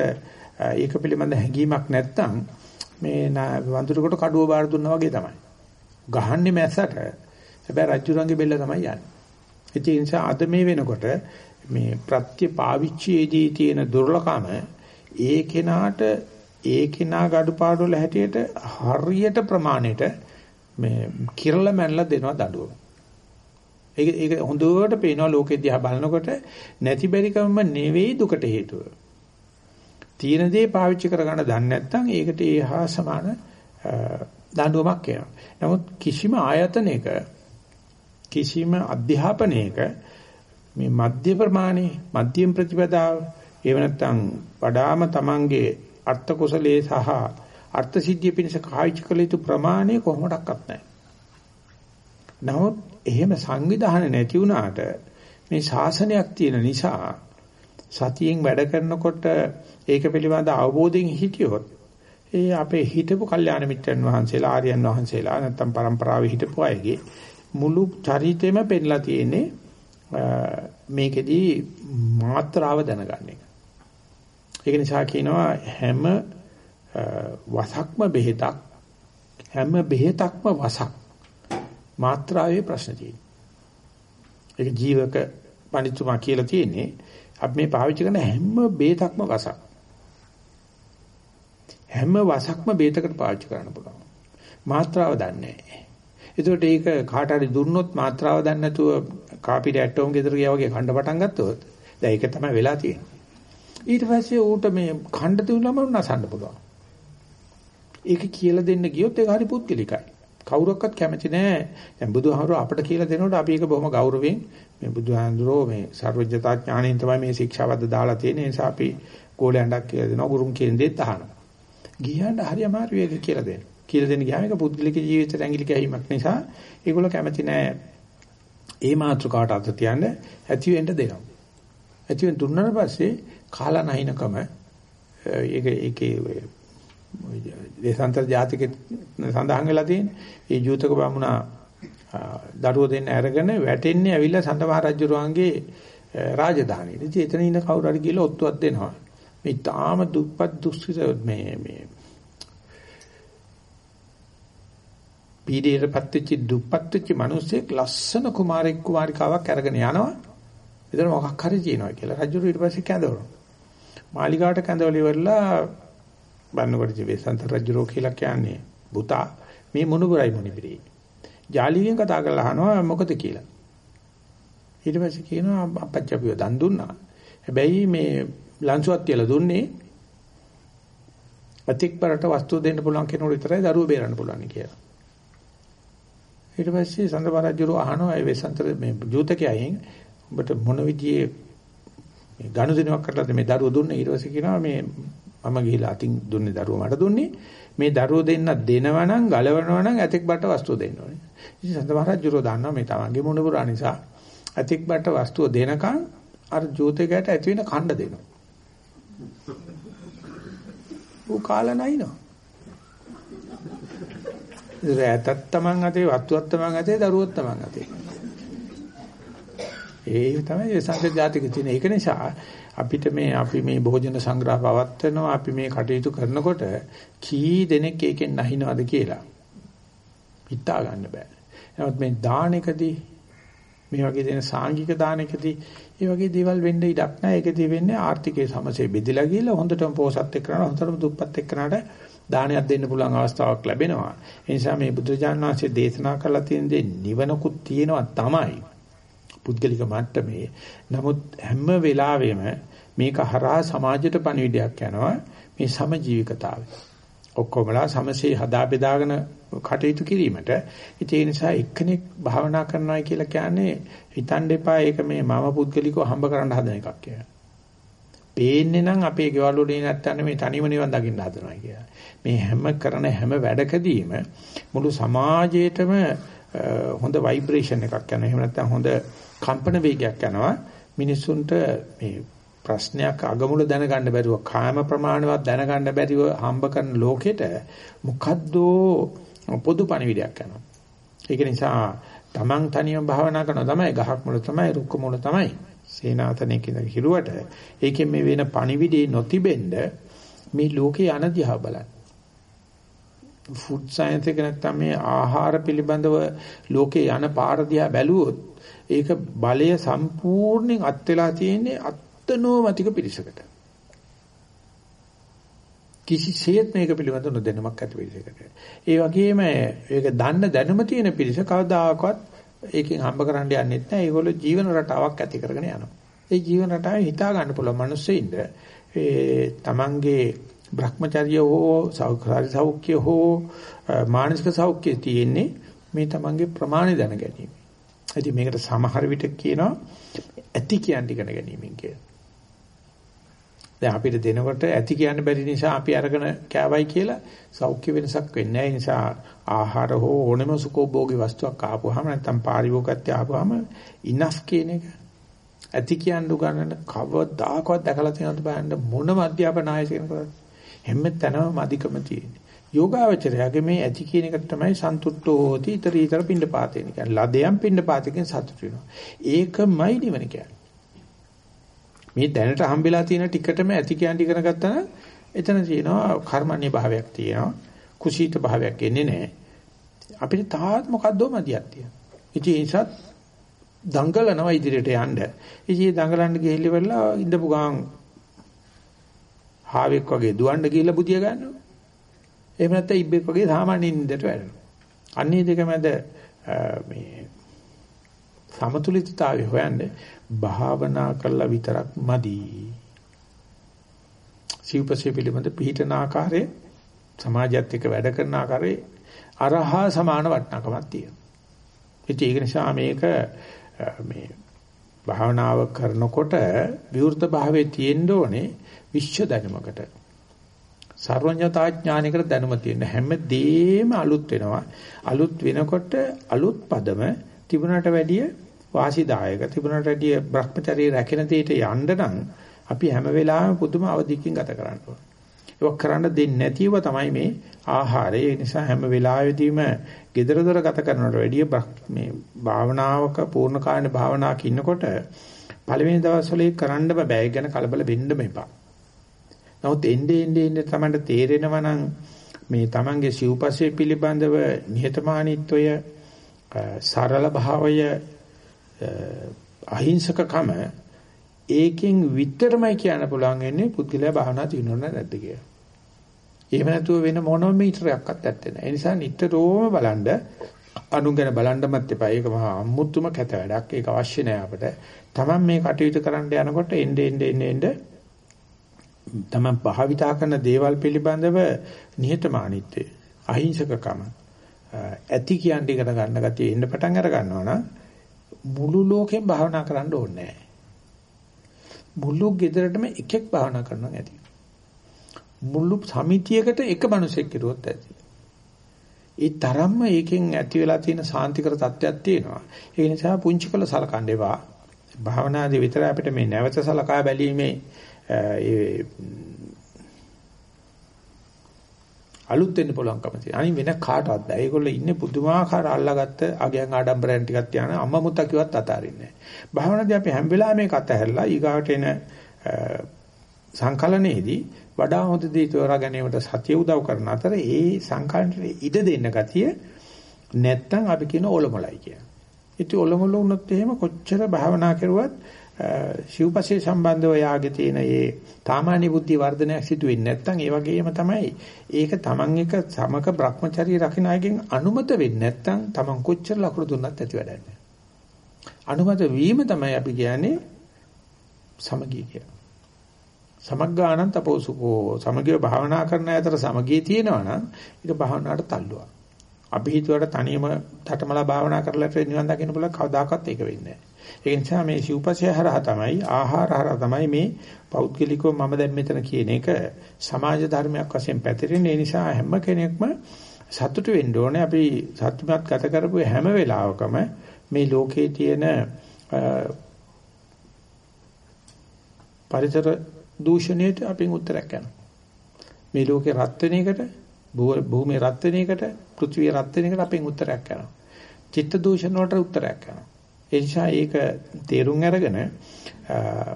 ඒක පිළිබඳ හැඟීමක් නැත්තම් මේ වඳුරකට කඩුව බාර දුන්නා වගේ තමයි. ගහන්නේ මැස්සට. හැබැයි රජුරන්ගේ බෙල්ල තමයි යන්නේ. ඒ නිසා අද මේ වෙනකොට මේ ප්‍රත්‍ය පාවිච්චියේදී තියෙන දුර්ලකම ඒ කෙනාට ඒ කෙනා gadu වල හැටියට හරියට ප්‍රමාණයට මේ කිරල මැනලා දෙනවා දඬුවම. ඒක ඒක හොඳට පේනවා ලෝකෙ දිහා බලනකොට නැති බැරිකම නෙවෙයි දුකට හේතුව. තියෙන දේ පාවිච්චි කරගන්න දන්නේ නැත්නම් ඒකට ඒහා සමාන දඬුවමක් එනවා. නමුත් කිසිම ආයතනයක කිසිම අධ්‍යාපනයක මේ මධ්‍ය ප්‍රමාණේ මධ්‍යම ප්‍රතිපදාව ඒව නැත්නම් වඩාම Tamange අර්ථ කුසලයේ සහ අර්ථ සිද්ධිය පිණිස කායික කළ යුතු ප්‍රමාණය කොහොමඩක්වත් නැහැ. නමුත් එහෙම සංවිධානය නැති වුණාට මේ ශාසනයක් තියෙන නිසා සතියෙන් වැඩ කරනකොට ඒක පිළිබඳ අවබෝධයෙන් හිටියොත් ඒ අපේ හිටපු කල්යාණ මිත්‍රයන් වහන්සේලා ආර්යයන් වහන්සේලා නැත්තම් પરම්පරාවේ හිටපු අයගේ මුළු චරිතෙම පෙන්ලා තියෙන්නේ මේකෙදී මාත්‍රාව දැනගන්න එක. ඒක නිසා කියනවා හැම වසක්ම බෙහෙතක් හැම බෙහෙතක්ම වසක් මාත්‍රාවේ ප්‍රශ්න තියෙනවා. ඒක ජීවක පඬිතුමා කියලා තියෙන්නේ අපි මේ පාවිච්චි කරන හැම බේතක්ම වසක්. හැම වසක්ම බේතකට පාවිච්චි කරන්න පුළුවන්. මාත්‍රාව දන්නේ නැහැ. ඒකට ඒක කාට හරි දුන්නොත් මාත්‍රාව දන්නේ නැතුව කාපිට ඇටෝම් ගෙදර ගියා වගේ කණ්ඩ පටන් ගත්තොත් දැන් ඒක තමයි වෙලා තියෙන්නේ. ඊට පස්සේ ඌට මේ කණ්ඩ තුනම නසන්න පුළුවන්. ඒක කියලා දෙන්න ගියොත් ඒක හරි පුද්ගලිකයි. කවුරක්වත් කැමති නෑ. දැන් බුදුහාමුදුරුවෝ අපිට කියලා දෙනකොට අපි ඒක බොහොම ගෞරවයෙන් මේ බුදුහාමුදුරුවෝ මේ සර්වඥතා ඥාණයෙන් තමයි මේ ශික්ෂාවද්ද දාලා තියෙන්නේ. ඒ නිසා අපි ගෝලයන්ඩක් කියලා දෙනවා. ගුරුන් කියන දේත් අහනවා. ගියහඬ හරි අමාරු වේග කියලා දෙන්න. කියලා දෙන්න ගියාම ඒක පුද්ගලික ජීවිතයට ඇඟිලි කැහිමක් නිසා ඒගොල්ලෝ කැමති නෑ. ඒ මාත්‍රකාට අත තියන්න ඇති වෙන්න දෙනවා. ඇති වෙන දුන්නාට පස්සේ කාලා නැහිනකම ඒක ඒකේ දේශාන්තර ජාතිකේ සඳහන් වෙලා තියෙන්නේ. ඒ ජූතක බමුණා දරුවෝ දෙන්න අරගෙන වැටෙන්නේ ඇවිල්ලා සඳමහ රජුරුවන්ගේ රාජධානියේ. ඉතින් එතන ඉන්න කවුරු හරි ගිහලා ඔත්තුවක් දෙනවා. මේ තාම දුප්පත් දුස්සිත මේ මේ පීඩේටපත් වෙච්ච දුප්පත් වෙච්ච මිනිස්සෙක් ලස්සන කුමාරෙක් කුමාරිකාවක් අරගෙන යනවා. එතන මොකක් හරි කියනවා කියලා. රජුරු ඊට පස්සේ කැඳවනවා. මාලිගාවට කැඳවල ඉවරලා බන්නකොට ජීවසන්ත රජුරෝ කියලා කියන්නේ පුතා මේ මොනුබරයි මොනිබිරි. ජාලියෙන් කතා කරලා අහනවා මොකද කියලා. ඊට පස්සේ කියනවා අපච්චි අපිව දන් දුන්නා. හැබැයි මේ ලන්සුවක් තියලා දුන්නේ අතික්බරට වස්තු දෙන්න පුළුවන් කෙනෙකුට විතරයි දරුවෝ බේරන්න පුළුවන් කියලා. ඊට පස්සේ සඳබා රජුරෝ අහනවා ඒ වෙසන්තර මේ ජූතකයන් ඔබට මොන විදිහේ ගනුදෙනුවක් කරලාද මේ දරුවෝ දුන්නේ ඊට පස්සේ කියනවා මේ මම ගිහිලා අතින් දුන්නේ දරුවෝ මට දුන්නේ මේ දරුවෝ දෙන්න දෙනවනම් ගලවනවනම් ඇතෙක් බට වස්තුව දෙන්න ඕනේ. ඉතින් සඳමහරජුරෝ දන්නවා මේ තමන්ගේ මොනුපුරා නිසා ඇතෙක් බට වස්තුව දෙනකන් අර ජෝතිකයට ඇති වෙන ඛණ්ඩ දෙනවා. ඌ කාලා නැිනවා. රැතත් තමන් අතේ වස්තුවත් තමන් අතේ දරුවොත් තමන් අතේ. ඒ තමයි සංඝ ජාතික තියෙන. ඒක නිසා අපිට මේ අපි මේ භෝජන සංග්‍රහ පවත්වනවා අපි මේ කටයුතු කරනකොට කී දෙනෙක් ඒකෙන් නැහිනවද කියලා හිතා ගන්න බෑ. නමුත් මේ දානෙකදී මේ වගේ දෙන සාංගික දානෙකදී ඒ වගේ දේවල් වෙන්න ඉඩක් නැහැ. ඒකදී වෙන්නේ ආර්ථිකයේ සමසේ බෙදලා ගිහලා හොඳටම පෝසත් එක්කනට හොඳටම දුප්පත් එක්කනට දානයක් දෙන්න පුළුවන් අවස්ථාවක් ලැබෙනවා. ඒ නිසා මේ බුදුජාණන් වහන්සේ දේශනා කරලා තියෙන දේ නිවනකුත් තියෙනවා තමයි. පුද්ගලික මට්ටමේ. නමුත් හැම වෙලාවෙම මේක හරහා සමාජයට පණිවිඩයක් යනවා මේ සමජීවිකතාවය. ඔක්කොමලා සමසේ හදා බෙදාගෙන කටයුතු කිරීමට. ඒ නිසා එක්කෙනෙක් භාවනා කරනවා කියලා කියන්නේ හිතන්න එපා ඒක මේ මම පුද්ගලිකව හම්බ කරන්න හදන එකක් කියලා. පේන්නේ නම් අපේ ගෙවල් වලින් නැත්තම් මේ තනියම නිවන් දකින්න හදනවා කියලා. මේ හැම කරන හැම වැඩකදීම මුළු සමාජයේටම හොඳ ভাইබ්‍රේෂන් එකක් යනවා. එහෙම නැත්නම් හොඳ කම්පන වේගයක් යනවා. මිනිස්සුන්ට මේ ප්‍රශ්නයක් අගමුල දැනගන්න බැරුව කාම ප්‍රමාණවත් දැනගන්න බැරිව හම්බ කරන ලෝකෙට මොකද්ද පොදු පණිවිඩයක් යනවා. ඒක නිසා තමන් තනියම භාවනා කරනවා තමයි ගහක් මුල තමයි රුක්ක මුල තමයි සේනාතනෙ කියන හිරුවට ඒකෙන් මේ වෙන පණිවිඩේ නොතිබෙන්න මේ ලෝකේ යන දිහා බලන්න. ෆුඩ් සයන්ස් එක නැත්තම් මේ ආහාර පිළිබඳව ලෝකේ යන පාර දිහා බැලුවොත් ඒක බලය සම්පූර්ණයෙන් අත් වෙලා තියෙන්නේ අත්නෝමතික පිරිසකට. කිසිසේත් මේක පිළිබඳ නොදැනුමක් ඇති පිරිසකට. ඒ වගේම ඒක දන්න දැනුම තියෙන පිරිස කවදාකවත් ඒකෙන් හම්බ කරන්න යන්නේ නැහැ. ඒගොල්ලෝ ජීවන රටාවක් ඇති කරගෙන යනවා. ඒ ජීවන රටාව හිතා ගන්න පුළුවන් මිනිස්සෙින්ද ඒ තමන්ගේ Brahmacharya හෝ සෞඛ්‍ය හෝ මානසික සෞඛ්‍යය තියෙන්නේ මේ තමන්ගේ ප්‍රමාණය දැන ගැනීම. ඉතින් මේකට සමහර විට කියනවා ඇති කියන්න ඉගෙන ගැනීමෙන් කියලා. දැන් අපිට දෙනකොට ඇති කියන්න බැරි නිසා අපි අරගෙන කෑවයි කියලා සෞඛ්‍ය වෙනසක් වෙන්නේ නැහැ. ඒ නිසා ආහාර හෝ ඕනම සුඛෝභෝගී වස්තුවක් ආපුවාම නැත්නම් පාරිභෝගිකත්වය ආපුවාම ඉනෆ් කියන එක ඇති කියන්න උගන්නන කවදාකවත් දැකලා තියෙනවද බලන්න මොනම අධ්‍යාපන ආයතනයකවත් හැම තැනම මදිකම තියෙන්නේ. යෝගාවචරයාගේ මේ ඇති කියන එක තමයි සන්තුට්ඨෝ හෝති ඊතර ඊතර පින්න පාතේන කියන්නේ. ලදයන් පින්න පාතකින් සතුට වෙනවා. ඒකමයි නිවන කියන්නේ. මේ දැනට හම්බෙලා තියෙන ටිකටම ඇති කියන්න ඉගෙන ගත්තා නම් එතන තියෙනවා කර්මන්නේ භාවයක් තියෙනවා. කුසීත භාවයක් එන්නේ නැහැ. අපිට තාත් මොකද්දෝ මදියක් තියෙනවා. ඉතින් ඒ නිසා දඟලනවා ඉදිරියට යන්න. ඉතින් දඟලන්න ගිහිල්ලා ඉඳපු ගාන් හාවෙක් වගේ දුවන්න ගිහිල්ලා බුදිය ගන්නවා. එහෙම නැත්නම් ඉබ්බෙක් වගේ සාමාන්‍ය නින්දට වැටෙනවා. අන්නේ දෙක මැද මේ සමතුලිතතාවය හොයන්නේ භාවනා කළා විතරක් මදි. සිව්පසේ පිළිබඳ පිළිතන ආකාරයේ සමාජයත් එක්ක වැඩ කරන ආකාරයේ අරහා සමාන වටිනාකමක් තියෙනවා. ඉතින් ඒක නිසා මේක මේ භාවනාව කරනකොට විවෘත භාවයේ තියෙන්න ඕනේ විශ්ව දැනුමකට. සර්වඥතා ඥානයකට දැනුම තියෙන හැමදේම අලුත් වෙනවා. අලුත් වෙනකොට අලුත් පදම තිබුණට වැඩිය වාසිදායක තිබුණට වැඩිය Brahmacharya රැකෙන දෙයට යන්න නම් අපි හැම වෙලාවෙම පුදුම අවධියකින් ගත කරන්න ඕනේ. ඒක කරන්න දෙන්නේ නැතිව තමයි මේ ආහාරය. ඒ නිසා හැම වෙලාවෙදීම gedara dora ගත කරනවට වැඩිය මේ භාවනාවක පූර්ණ කායන භාවනාවක ඉන්නකොට පළවෙනි දවස්වල ඒක කරන්න බෑ. ඒක ගැන කලබල වෙන්න මෙපා. නමුත් එnde ende ende තමයි තේරෙනවා නම් මේ Tamange සිව්පස්සේ පිළිබඳව නිහතමානීත්වය සරල භාවය අහිංසකකම ඒකෙන් විතරමයි කියන්න පුළුවන් වෙන්නේ පුද්ගලයා භාවනා දිනුනොත් නැද්ද කියලා. එහෙම නැතුව වෙන මොනම මීටරයක්වත් ඇත්තේ නැහැ. ඒ නිසා නිතරම බලන්න අනුගෙන බලන්නමත් එපා. ඒක මහා අමුතුම කැත වැඩක්. ඒක අවශ්‍ය නැහැ අපිට. Taman මේ කටයුතු කරන්න යනකොට එnde ende ende ende Taman භාවිතා කරන දේවල් පිළිබඳව නිහතමානීත්වය, අහිංසකකම ඇති කියන දෙකට ගන්න ගතිය එන්න පටන් අර ගන්නවා නම් මුළු ලෝකෙම භාවනා කරන්න ඕනේ නැහැ. මුළු ගෙදරටම එකෙක් භාවනා කරනවා ඇති. මුළු සමිතියකට එක මිනිසෙක් කිරුවොත් ඇති. ඒ තරම්ම ඒකෙන් ඇති වෙලා තියෙන සාන්තිකර තත්ත්වයක් තියෙනවා. ඒ නිසා පුංචි කළ සලකන්න එපා. භාවනාදී විතර අපිට මේ නැවත සලකා බැලීමේ ඒ අලුත් වෙන්න පුළුවන්කම තියෙනවා. අනිත් වෙන කාටවත් බෑ. ඒගොල්ලෝ ඉන්නේ පුදුමාකාර අල්ලාගත්ත අගයන් ආඩම්බරයන් ටිකක් තියාන අම්මා මුත්තා කිව්වත් අතාරින්නේ නැහැ. භාවනාදී අපි හැම වෙලාවෙම මේක අතහැරලා ඊගාවට එන සංකලනයේදී වඩා හොඳ දේ තෝරා ගැනීමට සතිය උදව් කරන අතර ඒ සංකල්පෙට ඉඩ දෙන්න ගතිය නැත්තම් අපි කියන ඔලොමලයි කියන. ඉතින් ඔලොමල වුණොත් එහෙම කොච්චර භාවනා කරුවත් ශිවපසේ සම්බන්ධව යාගේ තියෙන ඒ සාමාන්‍ය බුද්ධි වර්ධනයක් සිදු වෙන්නේ නැත්නම් ඒ වගේම තමයි ඒක Taman එක සමක Brahmacharya රකින්න අයගෙන් අනුමත වෙන්නේ නැත්නම් Taman කොච්චර ලකුණු දුන්නත් ඇති වැඩක් නැහැ. අනුමත වීම තමයි අපි කියන්නේ සමගිය කියලා. සමග්ගානං තපෝසුකෝ සමගිය භාවනා කරන අතර සමගිය තියෙනවා නම් ඒක භාවනාවට තල්ලුවක්. අපි හිතුවට තනියම තටමලා භාවනා කරලා නිවන් දකින්න පුළුවන් කවදාකවත් ඒක වෙන්නේ නැහැ. ඒ නිසා මේ සිව්පසය හරහා තමයි ආහාර හරහා තමයි මේ පෞද්ගලිකව මම දැන් මෙතන කියන එක සමාජ ධර්මයක් වශයෙන් පැතිරෙන ඒ නිසා හැම කෙනෙක්ම සතුටු වෙන්න ඕනේ අපි සත්‍යමත් ගත කරපු හැම වෙලාවකම මේ ලෝකේ තියෙන පරිසර දූෂණයට අපෙන් උත්තරයක් යනවා. මේ ලෝකේ රත් වෙන එකට, භූමියේ රත් වෙන එකට, පෘථිවිය රත් වෙන එකට අපෙන් උත්තරයක් යනවා. චිත්ත දූෂණ වලට උත්තරයක් යනවා. ඒ නිසා ඒක තේරුම් අරගෙන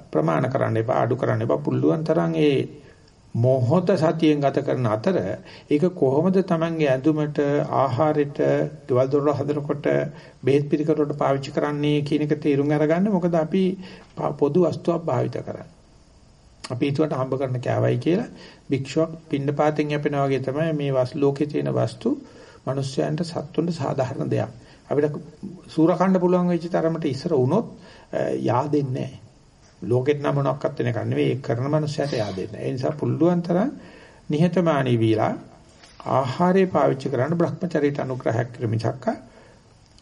ප්‍රමාණ කරන්න එපා, අඩු කරන්න එපා. පුළුවන් තරම් ඒ මොහොත සතියෙන් ගත කරන අතර ඒක කොහොමද Tamange ඇඳුමට ආහාරයට දවල් දොර හදනකොට බෙහෙත් පිළිකරකට පාවිච්චි කරන්නේ කියන එක තේරුම් අරගන්න මොකද අපි පොදු වස්තුවක් භාවිත කරන්නේ අපි හිතුවට හම්බ කරන කෑවයි කියලා භික්ෂුවක් පින්නපාතෙන් යැපෙනා වගේ තමයි මේ වස් ලෝකේ තියෙන වස්තු මිනිස්යන්ට සත්තුන්ට සාධාරණ දෙයක්. අපිට සූරකණ්ඩ පුළුවන් වෙච්ච තරමට ඉස්සර වුණොත් yaadෙන්නේ නැහැ. ලෝකෙත් නම් මොනක්වත් වෙන එක නෙවෙයි ඒ කරන මනුස්සයට yaadෙන්නේ නැහැ. ඒ නිසා පුළුවන් තරම් නිහතමානී වීලා ආහාරය පාවිච්චි කරන්න Brahmacharයට අනුග්‍රහයක් කරමිසක්ක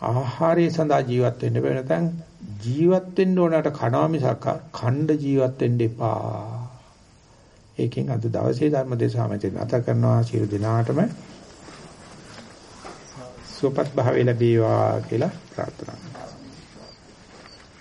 ආහාරය සඳහා ජීවත් වෙන්න බෑ නැත්නම් ජීවත් වෙන්න ඕනට කනවා මිසක් ඛණ්ඩ ජීවත් වෙන්න එපා. ඒකෙන් අද දවසේ ධර්ම දේශාවෙන් අත කරනවා සියලු දිනාටම සුවපත් භාවය ලැබේවා කියලා ප්‍රාර්ථනා